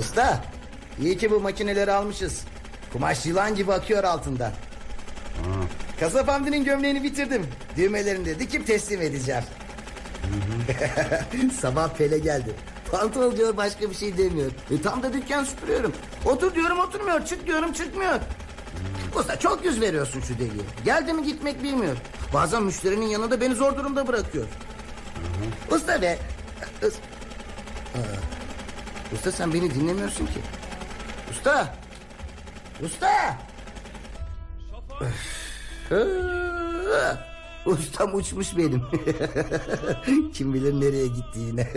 Usta iyi ki bu makineleri almışız. Kumaş yılan gibi akıyor altından. Kasap Hamdi'nin gömleğini bitirdim. Düğmelerini de dikip teslim edeceğim. Sabah Pele geldi. Pantol diyor başka bir şey demiyor. E, tam da dükkan süpürüyorum. Otur diyorum oturmuyor. Çık diyorum çıkmıyor. Usta çok yüz veriyorsun şu deliye. Geldi mi gitmek bilmiyor. Bazen müşterinin yanında beni zor durumda bırakıyor. Usta be. Aa, Usta sen beni dinlemiyorsun ki. Usta. Usta. Ustam uçmuş benim. Kim bilir nereye gitti yine.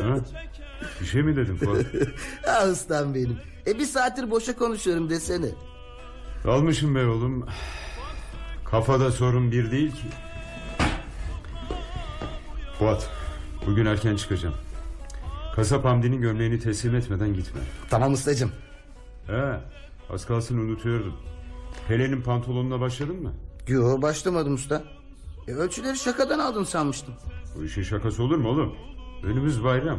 Ha? Bir şey mi dedin Fuat? ah ustam benim. E bir saattir boşa konuşuyorum desene. Almışım be oğlum. Kafada sorun bir değil ki. Fuat bugün erken çıkacağım. Kasap Hamdi'nin gömleğini teslim etmeden gitme. Tamam ustacığım. He, az kalsın unutuyordum. Helen'in pantolonuna başladın mı? Yo başlamadım usta. E, ölçüleri şakadan aldın sanmıştım. Bu işin şakası olur mu oğlum? Önümüz bayram.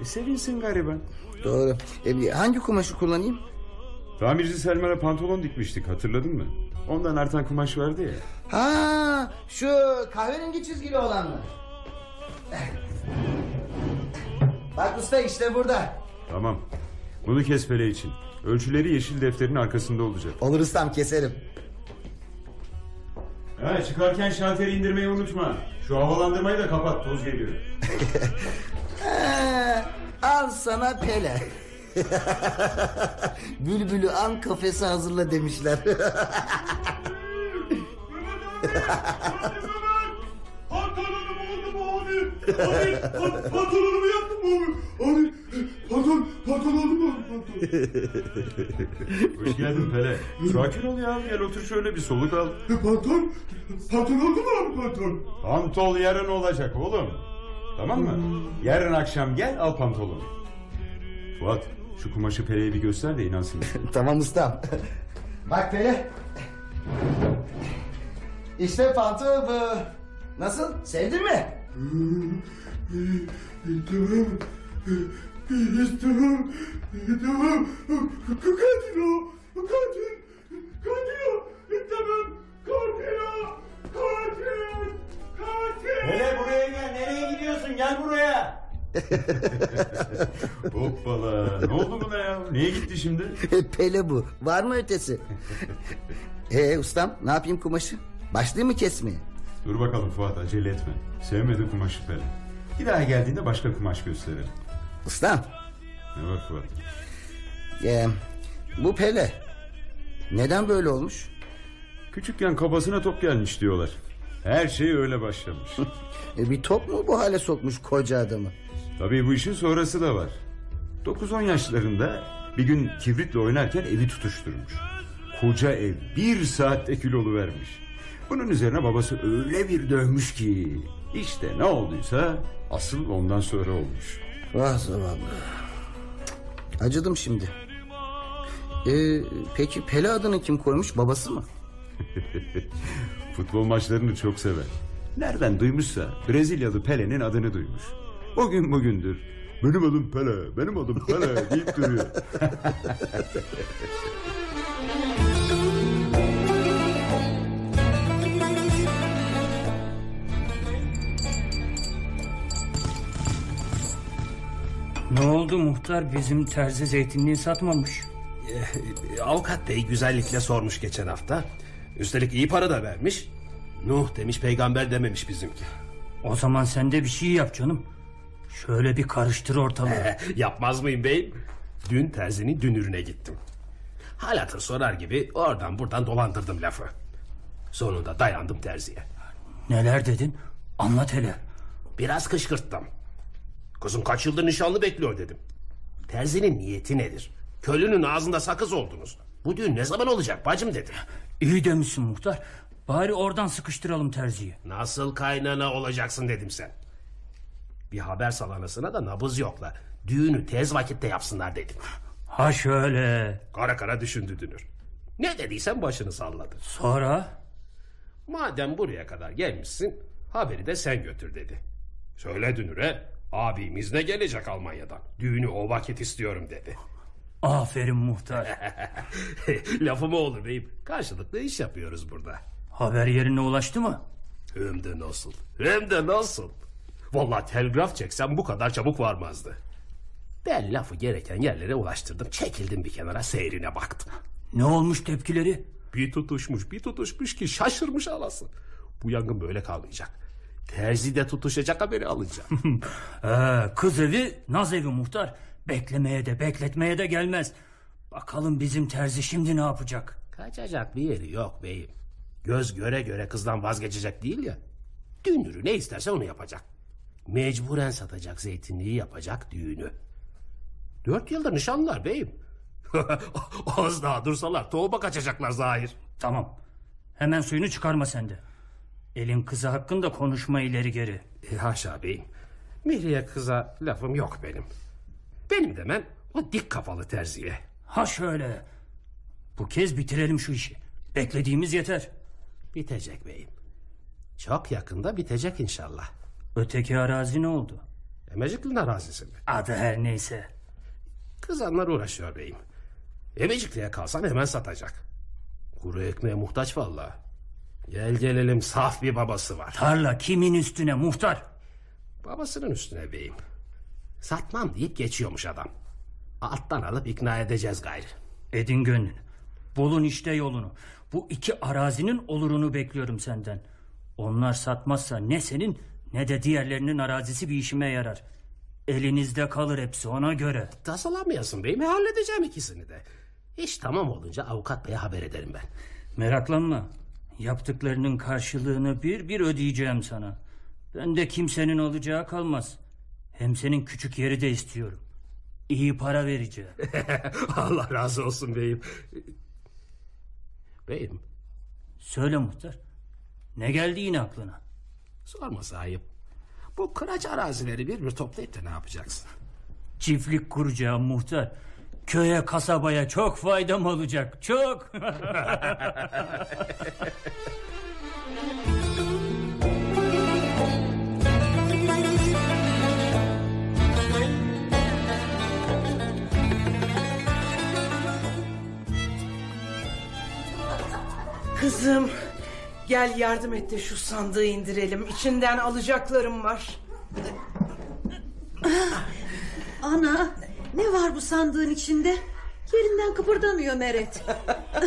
E sevinsin gariban. Doğru. E, hangi kumaşı kullanayım? Tamirci Selman'a pantolon dikmiştik hatırladın mı? Ondan artan kumaş vardı ya. Ha, şu kahverengi çizgili olanlar. Bak usta işte burada. Tamam. Bunu kes Pele için. Ölçüleri yeşil defterin arkasında olacak. Olur ustam keserim. Ha, çıkarken şalteri indirmeyi unutma. Şu havalandırmayı da kapat toz geliyor. Ee, al sana Pele. Bülbülü an kafesi hazırla demişler. Mu abi? Pan- pantolonumu yaptım abi. Abi pantolon pantolonumu pantolon. Hoş geldin Pele. Sakin ol ya. Gel otur şöyle bir soluk al. Pantolon pantolon oldu mu abi pantolon? Pantol yarın olacak oğlum. Tamam mı? Yarın akşam gel al pantolonu. Fuat şu kumaşı Pele'ye bir göster de inansın. tamam ustam. Bak Pele. İşte pantol bu. Nasıl? Sevdin mi? Tamam. Tamam. Tamam. Katil o. Katil. Katil o. Tamam. Katil o. Katil. Katil. Hele buraya gel. Nereye gidiyorsun? Gel buraya. Hoppala. Ne oldu buna ya? Niye gitti şimdi? Pele bu. Var mı ötesi? Ee ustam ne yapayım kumaşı? Başlayayım mı kesmeye? Dur bakalım Fuat acele etme. Sevmedi kumaşı Pele. Bir daha geldiğinde başka kumaş gösterelim. Ustam Ne var Fuat? ee, bu Pele neden böyle olmuş? Küçükken kafasına top gelmiş diyorlar. Her şey öyle başlamış. E, bir top mu bu hale sokmuş koca adamı? Tabii bu işin sonrası da var. 9-10 yaşlarında bir gün kibritle oynarken evi tutuşturmuş. Koca ev bir saatte kilolu vermiş. Bunun üzerine babası öyle bir dövmüş ki... işte ne olduysa asıl ondan sonra olmuş. Vah zavallı. Acıdım şimdi. Ee, peki Pele adını kim koymuş babası mı? Futbol maçlarını çok sever. Nereden duymuşsa Brezilyalı Pele'nin adını duymuş. O gün bugündür benim adım Pele, benim adım Pele deyip duruyor. Ne oldu muhtar bizim terzi zeytinliği satmamış. E, Avukat bey güzellikle sormuş geçen hafta. Üstelik iyi para da vermiş. Nuh demiş peygamber dememiş bizimki. O zaman sen de bir şey yap canım. Şöyle bir karıştır ortalığı. Yapmaz mıyım beyim? Dün terzinin dünürüne gittim. Halatır sorar gibi oradan buradan dolandırdım lafı. Sonunda dayandım terziye. Neler dedin? Anlat hele. Biraz kışkırttım. Kızım kaç yıldır nişanlı bekliyor dedim. Terzinin niyeti nedir? Köylünün ağzında sakız oldunuz. Bu düğün ne zaman olacak bacım dedi. İyi demişsin muhtar. Bari oradan sıkıştıralım terziyi. Nasıl kaynana olacaksın dedim sen. Bir haber salanasına da nabız yokla. Düğünü tez vakitte yapsınlar dedim. Ha şöyle. Kara kara düşündü dünür. Ne dediysen başını salladı. Sonra? Madem buraya kadar gelmişsin haberi de sen götür dedi. Söyle dünüre Abimiz de gelecek Almanya'dan. Düğünü o vakit istiyorum dedi. Aferin muhtar. Lafı mı olur beyim? Karşılıklı iş yapıyoruz burada. Haber yerine ulaştı mı? Hem de nasıl? Hem de nasıl? Vallahi telgraf çeksem bu kadar çabuk varmazdı. Ben lafı gereken yerlere ulaştırdım. Çekildim bir kenara seyrine baktım. Ne olmuş tepkileri? Bir tutuşmuş bir tutuşmuş ki şaşırmış anası. Bu yangın böyle kalmayacak. Terzi de tutuşacak haberi alacağım. Ee, kız evi naz evi muhtar. Beklemeye de bekletmeye de gelmez. Bakalım bizim terzi şimdi ne yapacak? Kaçacak bir yeri yok beyim. Göz göre göre kızdan vazgeçecek değil ya. Dünürü ne isterse onu yapacak. Mecburen satacak zeytinliği yapacak düğünü. Dört yıldır nişanlılar beyim. Az daha dursalar tohuba kaçacaklar zahir. Tamam. Hemen suyunu çıkarma sen de. Elin kızı hakkında konuşma ileri geri. E, haşa beyim. Mihriye kıza lafım yok benim. Benim demem o dik kafalı terziye. Ha şöyle. Bu kez bitirelim şu işi. Beklediğimiz yeter. Bitecek beyim. Çok yakında bitecek inşallah. Öteki arazi ne oldu? Emecikli'nin arazisi mi? Adı her neyse. Kızanlar uğraşıyor beyim. Emecikli'ye kalsan hemen satacak. Kuru ekmeğe muhtaç vallahi. Gel gelelim saf bir babası var. Tarla kimin üstüne muhtar? Babasının üstüne beyim. Satmam deyip geçiyormuş adam. Alttan alıp ikna edeceğiz gayrı. Edin gönlünü. Bulun işte yolunu. Bu iki arazinin olurunu bekliyorum senden. Onlar satmazsa ne senin ne de diğerlerinin arazisi bir işime yarar. Elinizde kalır hepsi ona göre. Tasalanmayasın beyim halledeceğim ikisini de. İş tamam olunca avukat beye haber ederim ben. Meraklanma. Yaptıklarının karşılığını bir bir ödeyeceğim sana. Ben de kimsenin alacağı kalmaz. Hem senin küçük yeri de istiyorum. İyi para vereceğim. Allah razı olsun beyim. Beyim Söyle muhtar. Ne geldi yine aklına? sorma sahip. Bu kıraç arazileri bir bir toplayıp da ne yapacaksın? Çiftlik kuracağım muhtar. Köye kasabaya çok faydam olacak. Çok. Kızım gel yardım et de şu sandığı indirelim. İçinden alacaklarım var. Ana ne var bu sandığın içinde? Yerinden kıpırdamıyor Meret.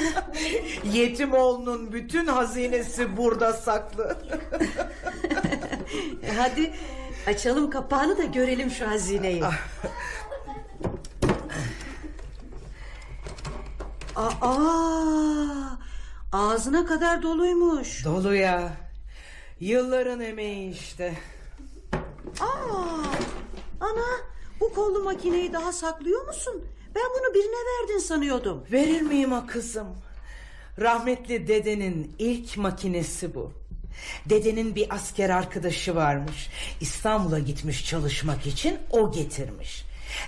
Yetim oğlunun bütün hazinesi burada saklı. E, Hadi açalım kapağını da görelim şu hazineyi. Aa, ağzına kadar doluymuş. Dolu ya. Yılların emeği işte. Aa, ana bu kollu makineyi daha saklıyor musun? Ben bunu birine verdin sanıyordum. Verir miyim ha kızım? Rahmetli dedenin ilk makinesi bu. Dedenin bir asker arkadaşı varmış. İstanbul'a gitmiş çalışmak için o getirmiş.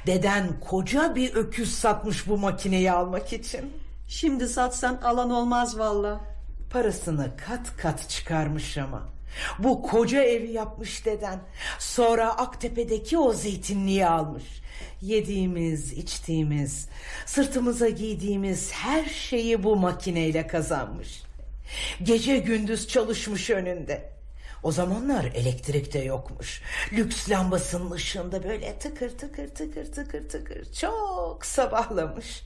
Deden koca bir öküz satmış bu makineyi almak için. Şimdi satsan alan olmaz valla. Parasını kat kat çıkarmış ama. Bu koca evi yapmış deden. Sonra Aktepe'deki o zeytinliği almış. Yediğimiz, içtiğimiz, sırtımıza giydiğimiz her şeyi bu makineyle kazanmış. Gece gündüz çalışmış önünde. O zamanlar elektrik de yokmuş. Lüks lambasının ışığında böyle tıkır tıkır tıkır tıkır tıkır çok sabahlamış.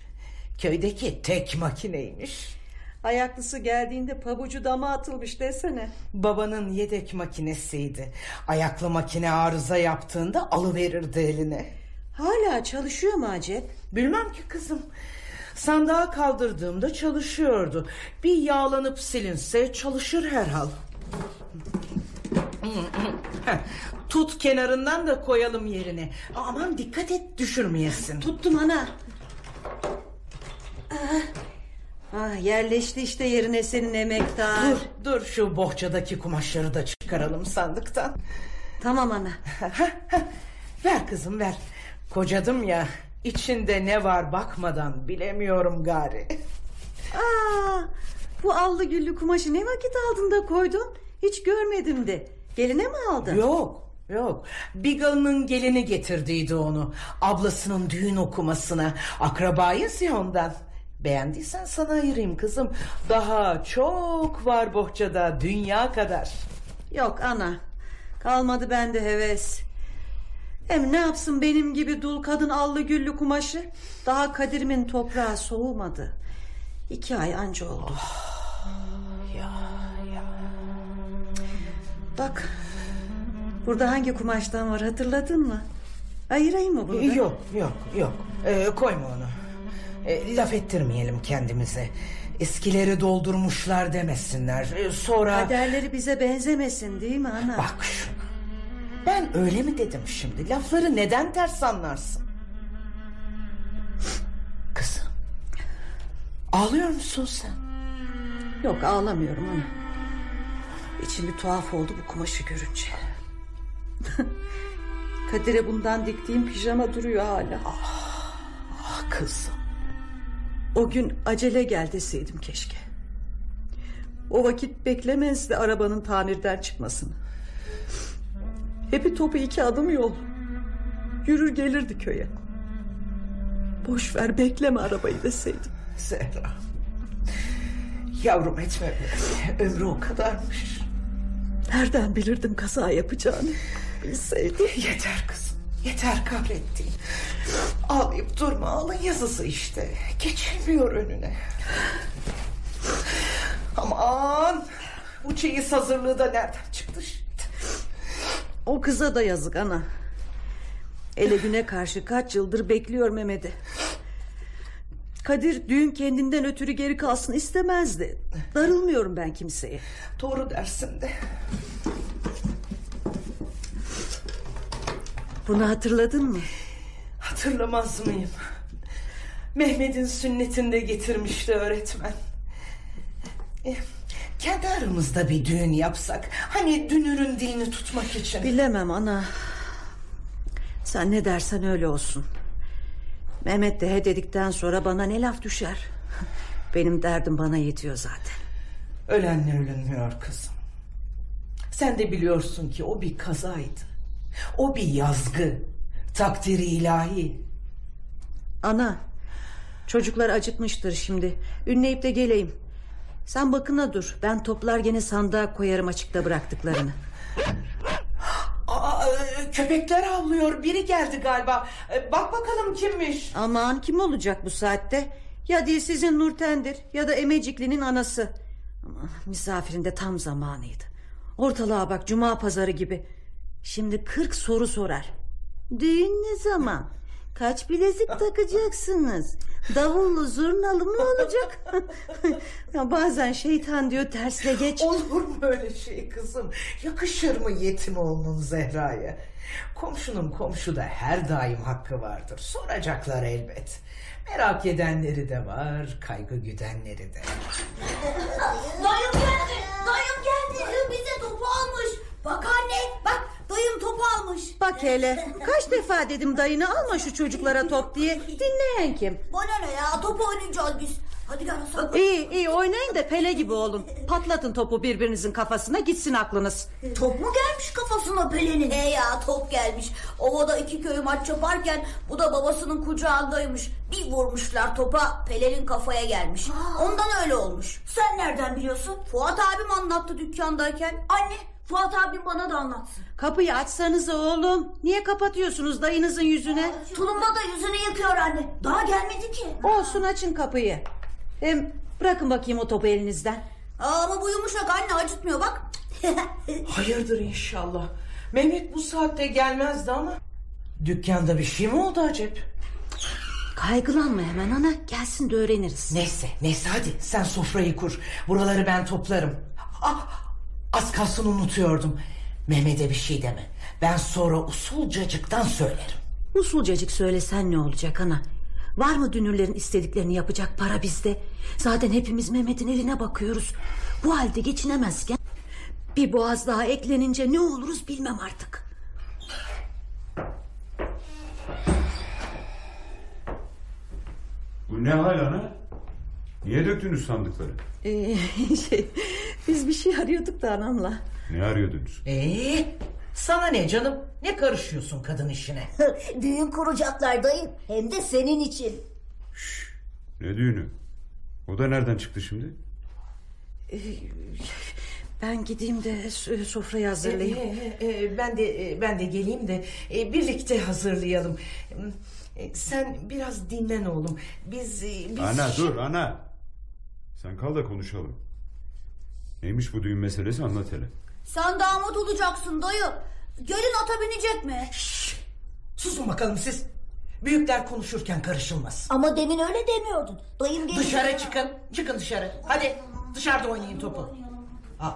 Köydeki tek makineymiş. Ayaklısı geldiğinde pabucu dama atılmış desene. Babanın yedek makinesiydi. Ayaklı makine arıza yaptığında alıverirdi eline. Hala çalışıyor mu acep? Bilmem ki kızım. Sandığa kaldırdığımda çalışıyordu. Bir yağlanıp silinse çalışır herhal. Tut kenarından da koyalım yerine. Aman dikkat et düşürmeyesin. Tuttum ana. Ah, ah, yerleşti işte yerine senin emektar. Dur dur şu bohçadaki kumaşları da çıkaralım sandıktan. Tamam ana. ver kızım ver. Kocadım ya. İçinde ne var bakmadan bilemiyorum gari. Aa, bu allı güllü kumaşı ne vakit aldın da koydun? Hiç görmedim de. Geline mi aldın? Yok Yok. Bigal'ın gelini getirdiydi onu. Ablasının düğün okumasına. Akrabayız ya ondan. Beğendiysen sana ayırayım kızım. Daha çok var bohçada dünya kadar. Yok ana. Kalmadı bende heves. Hem ne yapsın benim gibi dul kadın allı güllü kumaşı? Daha Kadir'imin toprağı soğumadı. İki ay anca oldu. Bak. Burada hangi kumaştan var hatırladın mı? Ayırayım mı bunu? da? Yok yok yok. Ee, koyma onu. Ee, laf ettirmeyelim kendimize. Eskileri doldurmuşlar demesinler. Ee, sonra... Kaderleri bize benzemesin değil mi ana? Bak şuna. Ben öyle mi dedim şimdi? Lafları neden ters anlarsın? Kızım. Ağlıyor musun sen? Yok ağlamıyorum ana. İçim bir tuhaf oldu bu kumaşı görünce. Kadir'e bundan diktiğim pijama duruyor hala. Ah kızım. O gün acele gel deseydim keşke. O vakit beklemezdi arabanın tamirden çıkmasını. Hepi topu iki adım yol. Yürür gelirdi köye. Boş ver bekleme arabayı deseydim. Zehra. Yavrum etme böyle. Ömrü o kadarmış. Nereden bilirdim kaza yapacağını. Bilseydim. Yeter kızım. Yeter kahrettiğin. Ağlayıp durma alın yazısı işte. Geçilmiyor önüne. Aman. Bu çeyiz hazırlığı da nereden çıktı şimdi? O kıza da yazık ana. Ele güne karşı kaç yıldır bekliyor Mehmet'i. Kadir düğün kendinden ötürü geri kalsın istemezdi. Darılmıyorum ben kimseye. Doğru dersin de. Bunu hatırladın mı? Hatırlamaz mıyım? Mehmet'in sünnetinde getirmişti öğretmen. Eh, Kendi aramızda bir düğün yapsak. Hani dünürün dilini tutmak için. Bilemem ana. Sen ne dersen öyle olsun. Mehmet de he dedikten sonra bana ne laf düşer. Benim derdim bana yetiyor zaten. Ölenle ölünmüyor kızım. Sen de biliyorsun ki o bir kazaydı. O bir yazgı. Takdiri ilahi. Ana çocuklar acıkmıştır şimdi. Ünleyip de geleyim. Sen bakına dur. Ben toplar gene sandığa koyarım açıkta bıraktıklarını. Aa, e, köpekler avlıyor. Biri geldi galiba. E, Bak bakalım kimmiş. Aman kim olacak bu saatte? Ya değil sizin Nurten'dir ya da Emecikli'nin anası. Aman, misafirin de tam zamanıydı. Ortalığa bak cuma pazarı gibi. Şimdi kırk soru sorar. Düğün ne zaman? Kaç bilezik takacaksınız? Davullu zurnalı mı olacak? ya bazen şeytan diyor tersle geç. Olur mu öyle şey kızım? Yakışır mı yetim oğlunun Zehra'ya? Komşunun komşuda her daim hakkı vardır. Soracaklar elbet. Merak edenleri de var, kaygı güdenleri de. Dayım geldi. Dayım geldi. Bize topu almış. Bak anne bak dayım topu almış. Bak hele kaç defa dedim dayını alma şu çocuklara top diye. Dinleyen kim? Bana ne ya top oynayacağız biz. Hadi gel Hasan. İyi iyi oynayın da Pele gibi olun. Patlatın topu birbirinizin kafasına gitsin aklınız. Top mu gelmiş kafasına Pelin'in? He ya top gelmiş. Ovada iki köy maç yaparken bu da babasının kucağındaymış. Bir vurmuşlar topa Pelin'in kafaya gelmiş. Ondan öyle olmuş. Sen nereden biliyorsun? Fuat abim anlattı dükkandayken. Anne Fuat abim bana da anlatsın. Kapıyı açsanıza oğlum. Niye kapatıyorsunuz dayınızın yüzüne? Tulumba da yüzünü yıkıyor anne. Daha gelmedi ki. Olsun açın kapıyı. Hem bırakın bakayım o topu elinizden. Aa, ama bu yumuşak anne acıtmıyor bak. Hayırdır inşallah. Mehmet bu saatte gelmezdi ama. Dükkanda bir şey mi oldu acep? Kaygılanma hemen ana. Gelsin de öğreniriz. Neyse neyse hadi sen sofrayı kur. Buraları ben toplarım. Ah, az kalsın unutuyordum. Mehmet'e bir şey deme. Ben sonra usulcacıktan söylerim. Usulcacık söylesen ne olacak ana? Var mı dünürlerin istediklerini yapacak para bizde? Zaten hepimiz Mehmet'in eline bakıyoruz. Bu halde geçinemezken... ...bir boğaz daha eklenince ne oluruz bilmem artık. Bu ne hal ana? Niye döktünüz sandıkları? Ee, şey, biz bir şey arıyorduk da anamla. Ne arıyordunuz? Ee, Sana ne canım? Ne karışıyorsun kadın işine? Düğün kuracaklar dayı. Hem de senin için. Ne düğünü? O da nereden çıktı şimdi? Ben gideyim de sofrayı hazırlayayım. Ee, e, ben de e, ben de geleyim de e, birlikte hazırlayalım. E, Sen biraz dinlen oğlum. Biz, e, biz Ana dur ana. Sen kal da konuşalım. Neymiş bu düğün meselesi anlat hele. Sen damat olacaksın dayı. Gelin ata binecek mi? Susun bakalım siz. Büyükler konuşurken karışılmaz. Ama demin öyle demiyordun. Dayım gelin. Dışarı çıkın. Çıkın dışarı. Hadi dışarıda oynayın topu. Al.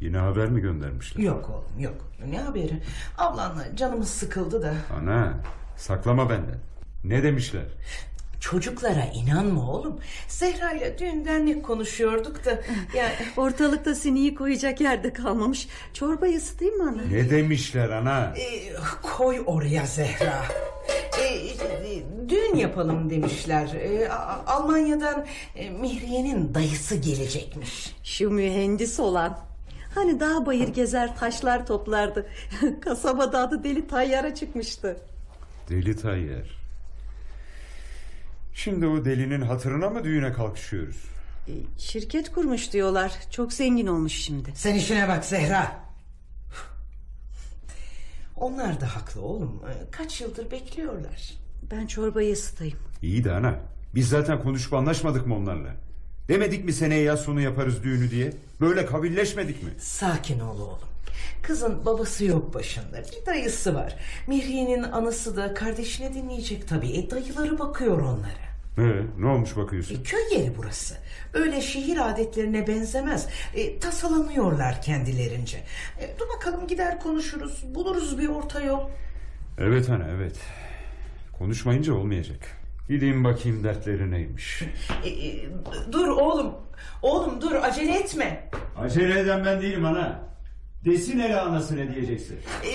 Yine haber mi göndermişler? Yok oğlum yok. Ne haberi? Ablanla canımız sıkıldı da. Ana saklama benden. Ne demişler? Çocuklara inanma oğlum. Zehra ile düğünden ne konuşuyorduk da. Ya Ortalıkta siniyi koyacak yerde kalmamış. Çorbayı ısıtayım mı ana? Ne demişler ana? e, koy oraya Zehra. E, e, düğün yapalım demişler. E, Almanya'dan e, Mihriye'nin dayısı gelecekmiş. Şu mühendis olan. Hani dağ bayır gezer taşlar toplardı. Kasabada adı deli tayyara çıkmıştı. Deli Tayyar. Şimdi o delinin hatırına mı düğüne kalkışıyoruz? E, Şirket kurmuş diyorlar. Çok zengin olmuş şimdi. Sen işine bak Zehra. Onlar da haklı oğlum. E, Kaç yıldır bekliyorlar. Ben çorbayı ısıtayım. İyi de ana. Biz zaten konuşup anlaşmadık mı onlarla? Demedik mi seneye yaz sonu yaparız düğünü diye? Böyle kabilleşmedik mi? Sakin ol oğlum. Kızın babası yok başında. Bir dayısı var. Mihriye'nin anası da kardeşine dinleyecek tabii. E, dayıları bakıyor onlara. Ee, ne olmuş bakıyorsun? E, köy yeri burası. Öyle şehir adetlerine benzemez. E, tasalanıyorlar kendilerince. E, dur bakalım gider konuşuruz. Buluruz bir orta yol. Evet ana evet. Konuşmayınca olmayacak. Gideyim bakayım dertleri neymiş. E, e, dur oğlum. Oğlum dur acele etme. Acele eden ben değilim ana. Desin hele anası ne diyeceksin. E,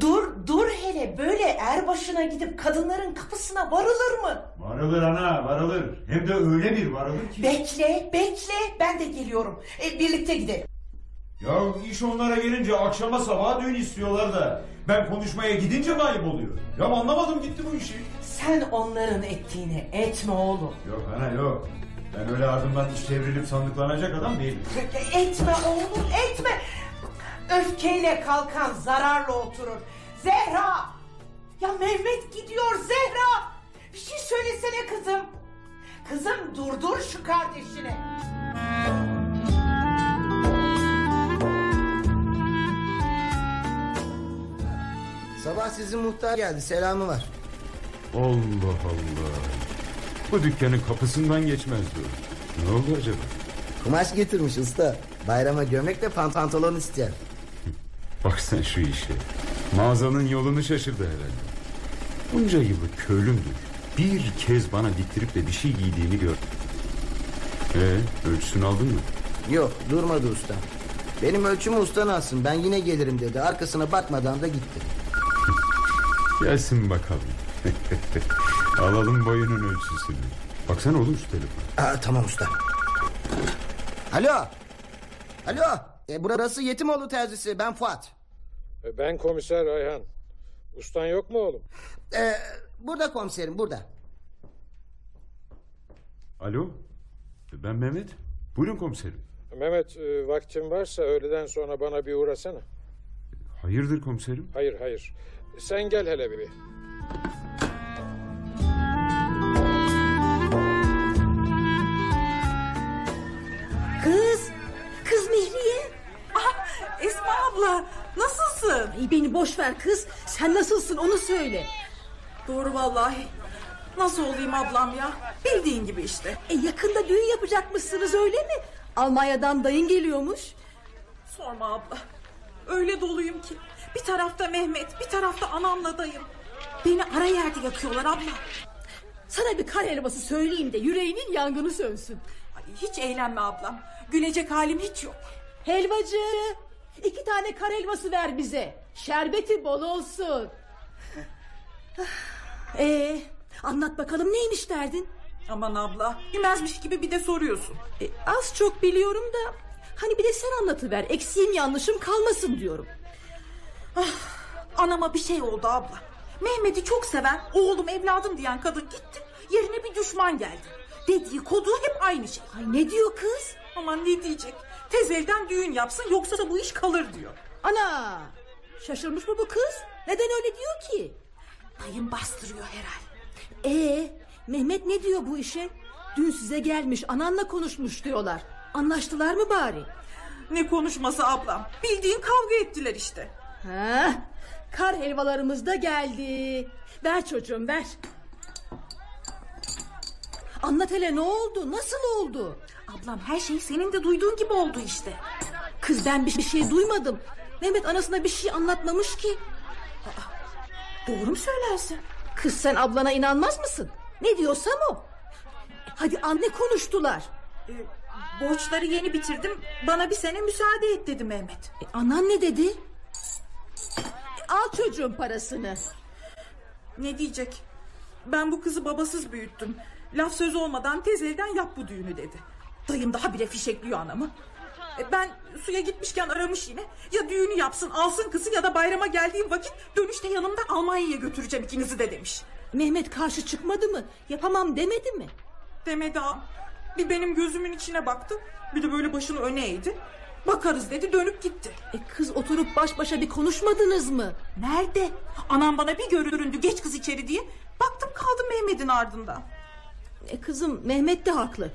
dur dur hele böyle er başına gidip kadınların kapısına varılır mı? Varılır ana varılır. Hem de öyle bir varılır ki. Bekle bekle ben de geliyorum. E, birlikte gidelim. Ya iş onlara gelince akşama sabaha düğün istiyorlar da. Ben konuşmaya gidince mi ayıp oluyor? Ya anlamadım gitti bu işi. Sen onların ettiğini etme oğlum. Yok ana yok. Ben öyle ardımdan iş çevrilip sandıklanacak adam değilim. Etme oğlum etme. Öfkeyle kalkan zararla oturur. Zehra! Ya Mehmet gidiyor Zehra! Bir şey söylesene kızım. Kızım durdur şu kardeşini. Sabah sizin muhtar geldi selamı var. Allah Allah. Bu dükkanın kapısından geçmezdi. Ne oldu acaba? Kumaş getirmiş usta. Bayrama gömlek pantolon isteyen. Bak sen şu işe. Mağazanın yolunu şaşırdı herhalde. Bunca yıllık köylümdür. Bir kez bana diktirip de bir şey giydiğini gördüm. Ee, ölçüsünü aldın mı? Yok durmadı usta. Benim ölçümü ustan alsın ben yine gelirim dedi. Arkasına bakmadan da gitti. Gelsin bakalım. Alalım boyunun ölçüsünü. Baksana oğlum şu telefona. Aa, tamam usta. Alo. Alo. E, burası Yetimoğlu terzisi ben Fuat. Ben komiser Ayhan. Ustan yok mu oğlum? E, burada komiserim burada. Alo. Ben Mehmet. Buyurun komiserim. Mehmet e, vaktin varsa öğleden sonra bana bir uğrasana. Hayırdır komiserim? Hayır hayır. Sen gel hele bir. Kız! Kız Mihriye! Esma abla nasılsın? Ay, beni boş ver kız. Sen nasılsın onu söyle. Doğru vallahi. Nasıl olayım ablam ya? Bildiğin gibi işte. E, yakında düğün yapacakmışsınız öyle mi? Almanya'dan dayın geliyormuş. Sorma abla. Öyle doluyum ki. Bir tarafta Mehmet, bir tarafta anamla dayım. Beni ara yerde yakıyorlar abla. Sana bir kar helvası söyleyeyim de yüreğinin yangını sönsün. Ay, hiç eğlenme ablam. Gülecek halim hiç yok. Helvacı iki tane kar helvası ver bize. Şerbeti bol olsun. Ee, anlat bakalım neymiş derdin? Aman abla bilmezmiş gibi bir de soruyorsun. E, az çok biliyorum da hani bir de sen anlatıver eksiğim yanlışım kalmasın diyorum. Anama bir şey oldu abla. Mehmet'i çok seven oğlum evladım diyen kadın gitti. Yerine bir düşman geldi. Dediği kodu hep aynı şey. Ay ne diyor kız? Aman ne diyecek? Tez elden düğün yapsın yoksa da bu iş kalır diyor. Ana şaşırmış mı bu kız? Neden öyle diyor ki? Dayım bastırıyor herhal. Ee, Mehmet ne diyor bu işe? Dün size gelmiş ananla konuşmuş diyorlar. Anlaştılar mı bari? Ne konuşması ablam? Bildiğin kavga ettiler işte. Ha, kar helvalarımız da geldi. Ver çocuğum ver. Anlat hele ne oldu? Nasıl oldu? Ablam her şey senin de duyduğun gibi oldu işte. Kız ben bir bir şey duymadım. Mehmet anasına bir şey anlatmamış ki. Doğru mu söylersin? Kız sen ablana inanmaz mısın? Ne diyorsam o. Hadi anne konuştular. Ee, borçları yeni bitirdim. Bana bir sene müsaade et dedi Mehmet. E, anan ne dedi? E, al çocuğun parasını. Ne diyecek? Ben bu kızı babasız büyüttüm. Laf söz olmadan tez elden yap bu düğünü dedi. Dayım daha bile fişekliyor anamı. E, Ben suya gitmişken aramış yine. Ya düğünü yapsın alsın kızı ya da bayrama geldiğim vakit dönüşte yanımda Almanya'ya götüreceğim ikinizi de demiş. Mehmet karşı çıkmadı mı? Yapamam demedi mi? Demedi ağam. Bir benim gözümün içine baktı. Bir de böyle başını öne eğdi. Bakarız dedi dönüp gitti. E kız oturup baş başa bir konuşmadınız mı? Nerede? Anam bana bir görüründü geç kız içeri diye. Baktım kaldım Mehmet'in ardında. E kızım Mehmet de haklı.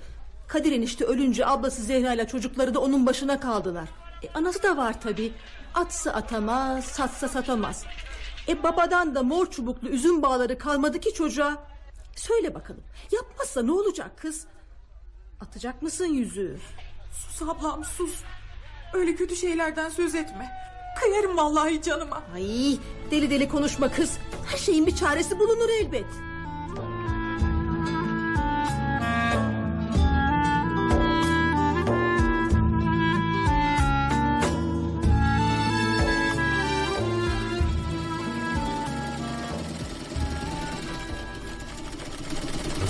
Kadir enişte ölünce ablası Zehra ile çocukları da onun başına kaldılar. E anası da var tabi. Atsa atamaz, satsa satamaz. E babadan da mor çubuklu üzüm bağları kalmadı ki çocuğa. Söyle bakalım yapmazsa ne olacak kız? Atacak mısın yüzüğü? Sus ablam sus. Öyle kötü şeylerden söz etme. Kıyarım vallahi canıma. Ay deli deli konuşma kız. Her şeyin bir çaresi bulunur elbet.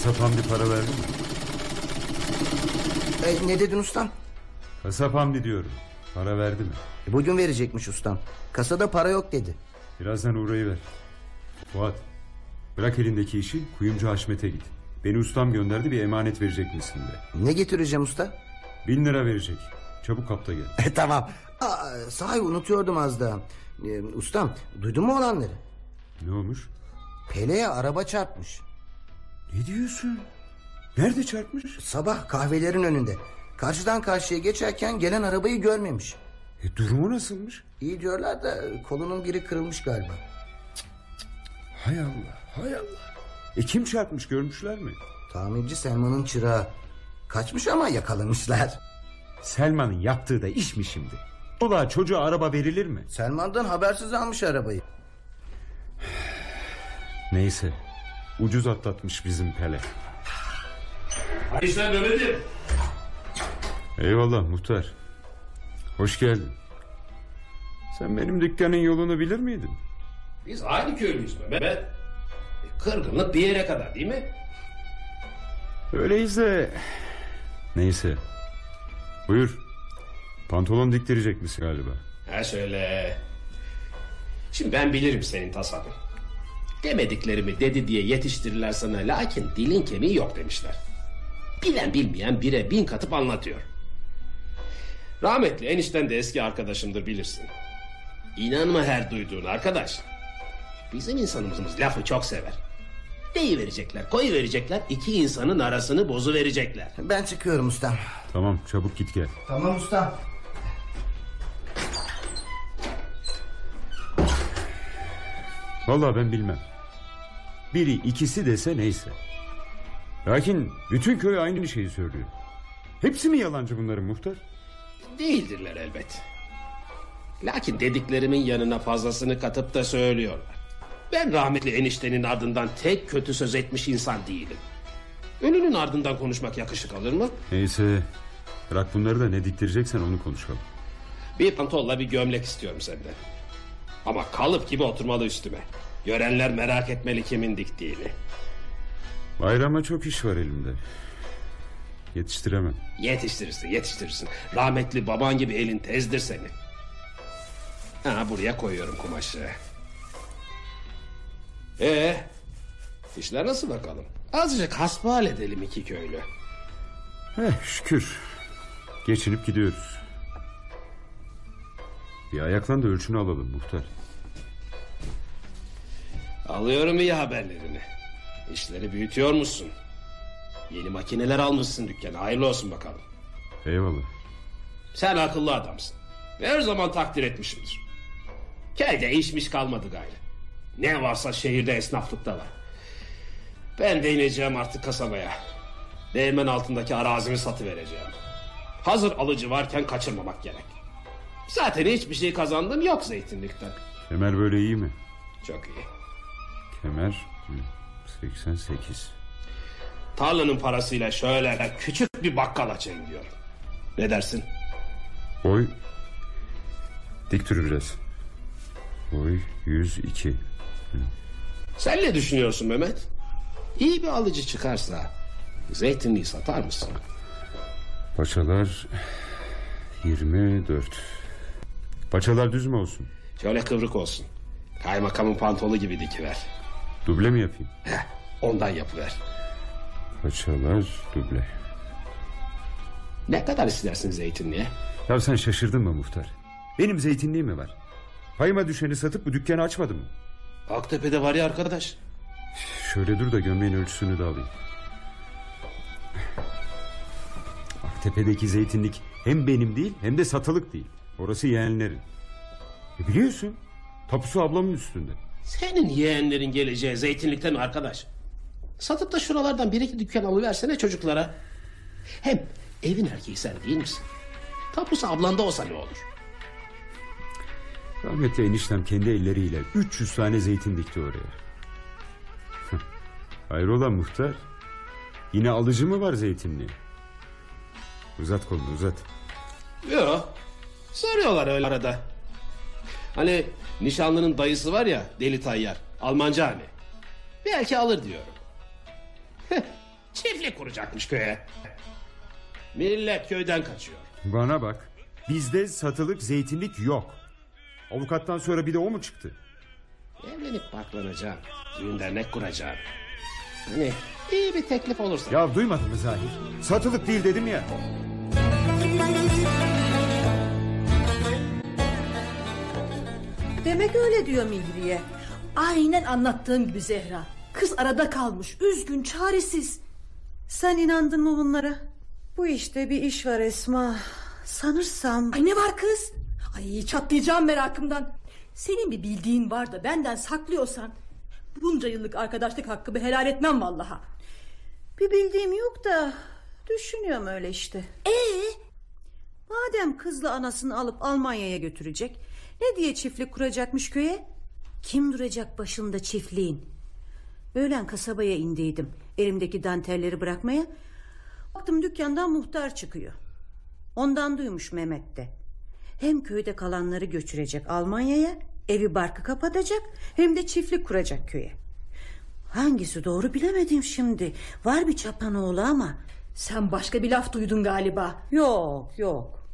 Kasap Hamdi para verdi mi? E, ne dedin ustam? Kasap Hamdi diyorum. Para verdi mi? E, bugün verecekmiş ustam. Kasada para yok dedi. Birazdan uğrayı ver. Fuat. Bırak elindeki işi kuyumcu Haşmet'e git. Beni ustam gönderdi bir emanet verecek misin de. Ne getireceğim usta? Bin lira verecek. Çabuk kapta gel. E, tamam. Aa, sahi unutuyordum az daha. E, ustam duydun mu olanları? Ne olmuş? Pele'ye araba çarpmış. Ne diyorsun? Nerede çarpmış? Sabah kahvelerin önünde. Karşıdan karşıya geçerken gelen arabayı görmemiş. E, durumu nasılmış? İyi diyorlar da kolunun biri kırılmış galiba. Hay Allah hay Allah. E kim çarpmış görmüşler mi? Tamirci Selman'ın çırağı. Kaçmış ama yakalamışlar. Selman'ın yaptığı da iş mi şimdi? Ola çocuğa araba verilir mi? Selman'dan habersiz almış arabayı. Neyse. Ucuz atlatmış bizim Pele. Hadi sen Mehmet'im. Eyvallah muhtar. Hoş geldin. Sen benim dükkanın yolunu bilir miydin? Biz aynı köylüyüz Mehmet. E, Kırgınlık bir yere kadar değil mi? Öyleyiz de... Neyse. Buyur. Pantolon diktirecek misin galiba? Ha şöyle. Şimdi ben bilirim senin tasanı. Demediklerimi dedi diye yetiştirirler sana lakin dilin kemiği yok demişler. Bilen bilmeyen bire bin katıp anlatıyor. Rahmetli enişten de eski arkadaşımdır bilirsin. İnanma her duyduğun arkadaş. Bizim insanımız lafı çok sever. Deyi verecekler, koyu verecekler, iki insanın arasını bozu verecekler. Ben çıkıyorum ustam. Tamam çabuk git gel. Tamam ustam. Vallahi ben bilmem. Biri ikisi dese neyse. Lakin bütün köy aynı şeyi söylüyor. Hepsi mi yalancı bunların muhtar? Değildirler elbet. Lakin dediklerimin yanına fazlasını katıp da söylüyorlar. Ben rahmetli eniştenin ardından tek kötü söz etmiş insan değilim. Ölünün ardından konuşmak yakışık alır mı? Neyse. Bırak bunları da ne diktireceksen onu konuşalım. Bir pantolla bir gömlek istiyorum senden. Ama kalıp gibi oturmalı üstüme. Görenler merak etmeli kimin diktiğini. Bayrama çok iş var elimde. Yetiştiremem. Yetiştirirsin yetiştirirsin. Rahmetli baban gibi elin tezdir senin. Ha buraya koyuyorum kumaşı. Ee, işler nasıl bakalım? Azıcık hasbihal edelim iki köylü. Eh, şükür. Geçinip gidiyoruz. Bir ayaklan da ölçünü alalım muhtar. Alıyorum iyi haberlerini. İşleri büyütüyor musun? Yeni makineler almışsın dükkana. Hayırlı olsun bakalım. Eyvallah. Sen akıllı adamsın. Her zaman takdir etmişimdir. Köyde işmiş kalmadı gayrı. Ne varsa şehirde esnaflıkta var. Ben de ineceğim artık kasabaya. Değirmen altındaki arazimi satıvereceğim. Hazır alıcı varken kaçırmamak gerek. Zaten hiçbir şey kazandım yok zeytinlikten. Kemer böyle iyi mi? Çok iyi. Kemer hı, 88. Tarlanın parasıyla şöyle küçük bir bakkal açayım diyorum. Ne dersin? Boy dik dur biraz. Boy 102. Sen ne düşünüyorsun Mehmet? İyi bir alıcı çıkarsa zeytinliği satar mısın? Paçalar 24. Paçalar düz mü olsun? Şöyle kıvrık olsun. Kaymakamın pantolu gibi dikiver. Duble mi yapayım? Heh, ondan yapıver. Paçalar duble. Ne kadar istersin zeytinliğe? Ya sen şaşırdın mı muhtar? Benim zeytinliğim mi var? Payıma düşeni satıp bu dükkanı açmadım mı? Aktepe'de var ya arkadaş. Şöyle dur da gömleğin ölçüsünü de alayım. Aktepe'deki zeytinlik hem benim değil hem de satılık değil. Orası yeğenlerin. E biliyorsun tapusu ablamın üstünde. Senin yeğenlerin geleceği zeytinlikten mi arkadaş? Satıp da şuralardan bir iki dükkan alıversene çocuklara. Hem evin erkeği sen değil misin? Tapusu ablanda olsa ne olur? Rahmetli eniştem kendi elleriyle 300 tane zeytin dikti oraya. Hayrola muhtar? Yine alıcı mı var zeytinliği? Uzat kolunu uzat. Yok. Soruyorlar öyle arada. Hani nişanlının dayısı var ya Deli Tayyar. Almanca hani. Belki alır diyorum. Çiftlik kuracakmış köye. Millet köyden kaçıyor. Bana bak. Bizde satılık zeytinlik yok. Avukattan sonra bir de o mu çıktı? Evlenip baklanacağım. Düğün dernek kuracağım. Hani iyi bir teklif olursa. Ya duymadın mı Zahir? Satılık değil dedim ya. Demek öyle diyor Mihriye. Aynen anlattığım gibi Zehra. Kız arada kalmış, üzgün, çaresiz. Sen inandın mı bunlara? Bu işte bir iş var Esma. Sanırsam... Ay ne var kız? Ay çatlayacağım merakımdan. Senin bir bildiğin var da benden saklıyorsan... ...bunca yıllık arkadaşlık hakkımı helal etmem vallaha. Bir bildiğim yok da düşünüyorum öyle işte. Ee? Madem kızla anasını alıp Almanya'ya götürecek... ...ne diye çiftlik kuracakmış köye? Kim duracak başında çiftliğin? Öğlen kasabaya indiydim. Elimdeki dantelleri bırakmaya. Baktım dükkandan muhtar çıkıyor. Ondan duymuş Mehmet de. Hem köyde kalanları götürecek Almanya'ya... ...evi barkı kapatacak... ...hem de çiftlik kuracak köye. Hangisi doğru bilemedim şimdi. Var bir çapanoğlu ama. Sen başka bir laf duydun galiba. Yok yok.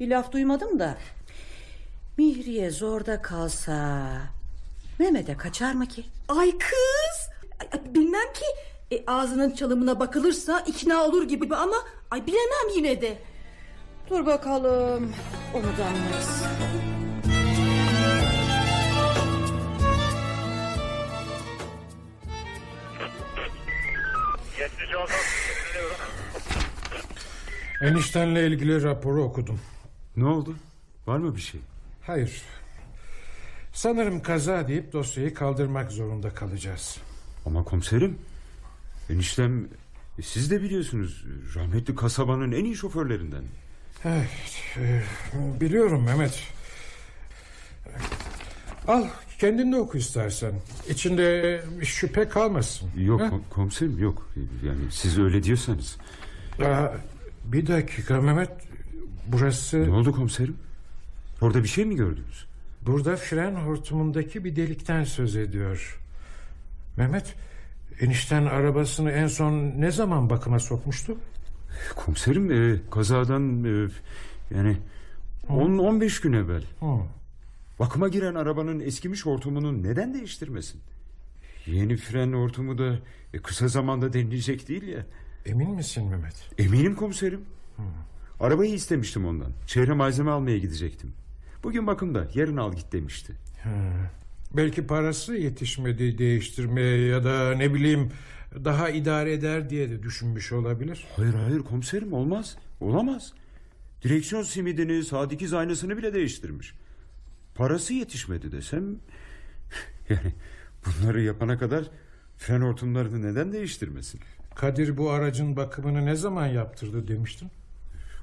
Bir laf duymadım da. Mihriye zorda kalsa... Mehmet'e kaçar mı ki? Ay kız! Bilmem ki. E, ağzının çalımına bakılırsa ikna olur gibi ama... ...ay bilemem yine de. Dur bakalım. Onu da anlarız. Eniştenle ilgili raporu okudum. Ne oldu? Var mı bir şey? Hayır. Sanırım kaza deyip dosyayı kaldırmak zorunda kalacağız. Ama komiserim... ...eniştem... Siz de biliyorsunuz... ...rahmetli kasabanın en iyi şoförlerinden. Evet, e, biliyorum Mehmet. Al kendin de oku istersen. İçinde şüphe kalmasın. Yok Ha? kom- komiserim yok. Yani siz öyle diyorsanız. Aa, bir dakika Mehmet. Burası... Ne oldu komiserim? Orada bir şey mi gördünüz? Burada fren hortumundaki bir delikten söz ediyor. Mehmet Enişten arabasını en son ne zaman bakıma sokmuştu? Komiserim e, kazadan e, yani 10-15 gün evvel. Hı. Bakıma giren arabanın eskimiş hortumunu neden değiştirmesin? Yeni fren hortumu da e, kısa zamanda denilecek değil ya. Emin misin Mehmet? Eminim komiserim. Arabayı istemiştim ondan. Şehre malzeme almaya gidecektim. Bugün bakımda yarın al git demişti. Ha. Belki parası yetişmedi değiştirmeye ya da ne bileyim daha idare eder diye de düşünmüş olabilir. Hayır hayır komiserim olmaz. Olamaz. Direksiyon simidini dikiz aynasını bile değiştirmiş. Parası yetişmedi desem... Yani bunları yapana kadar fren hortumlarını neden değiştirmesin? Kadir bu aracın bakımını ne zaman yaptırdı demiştin?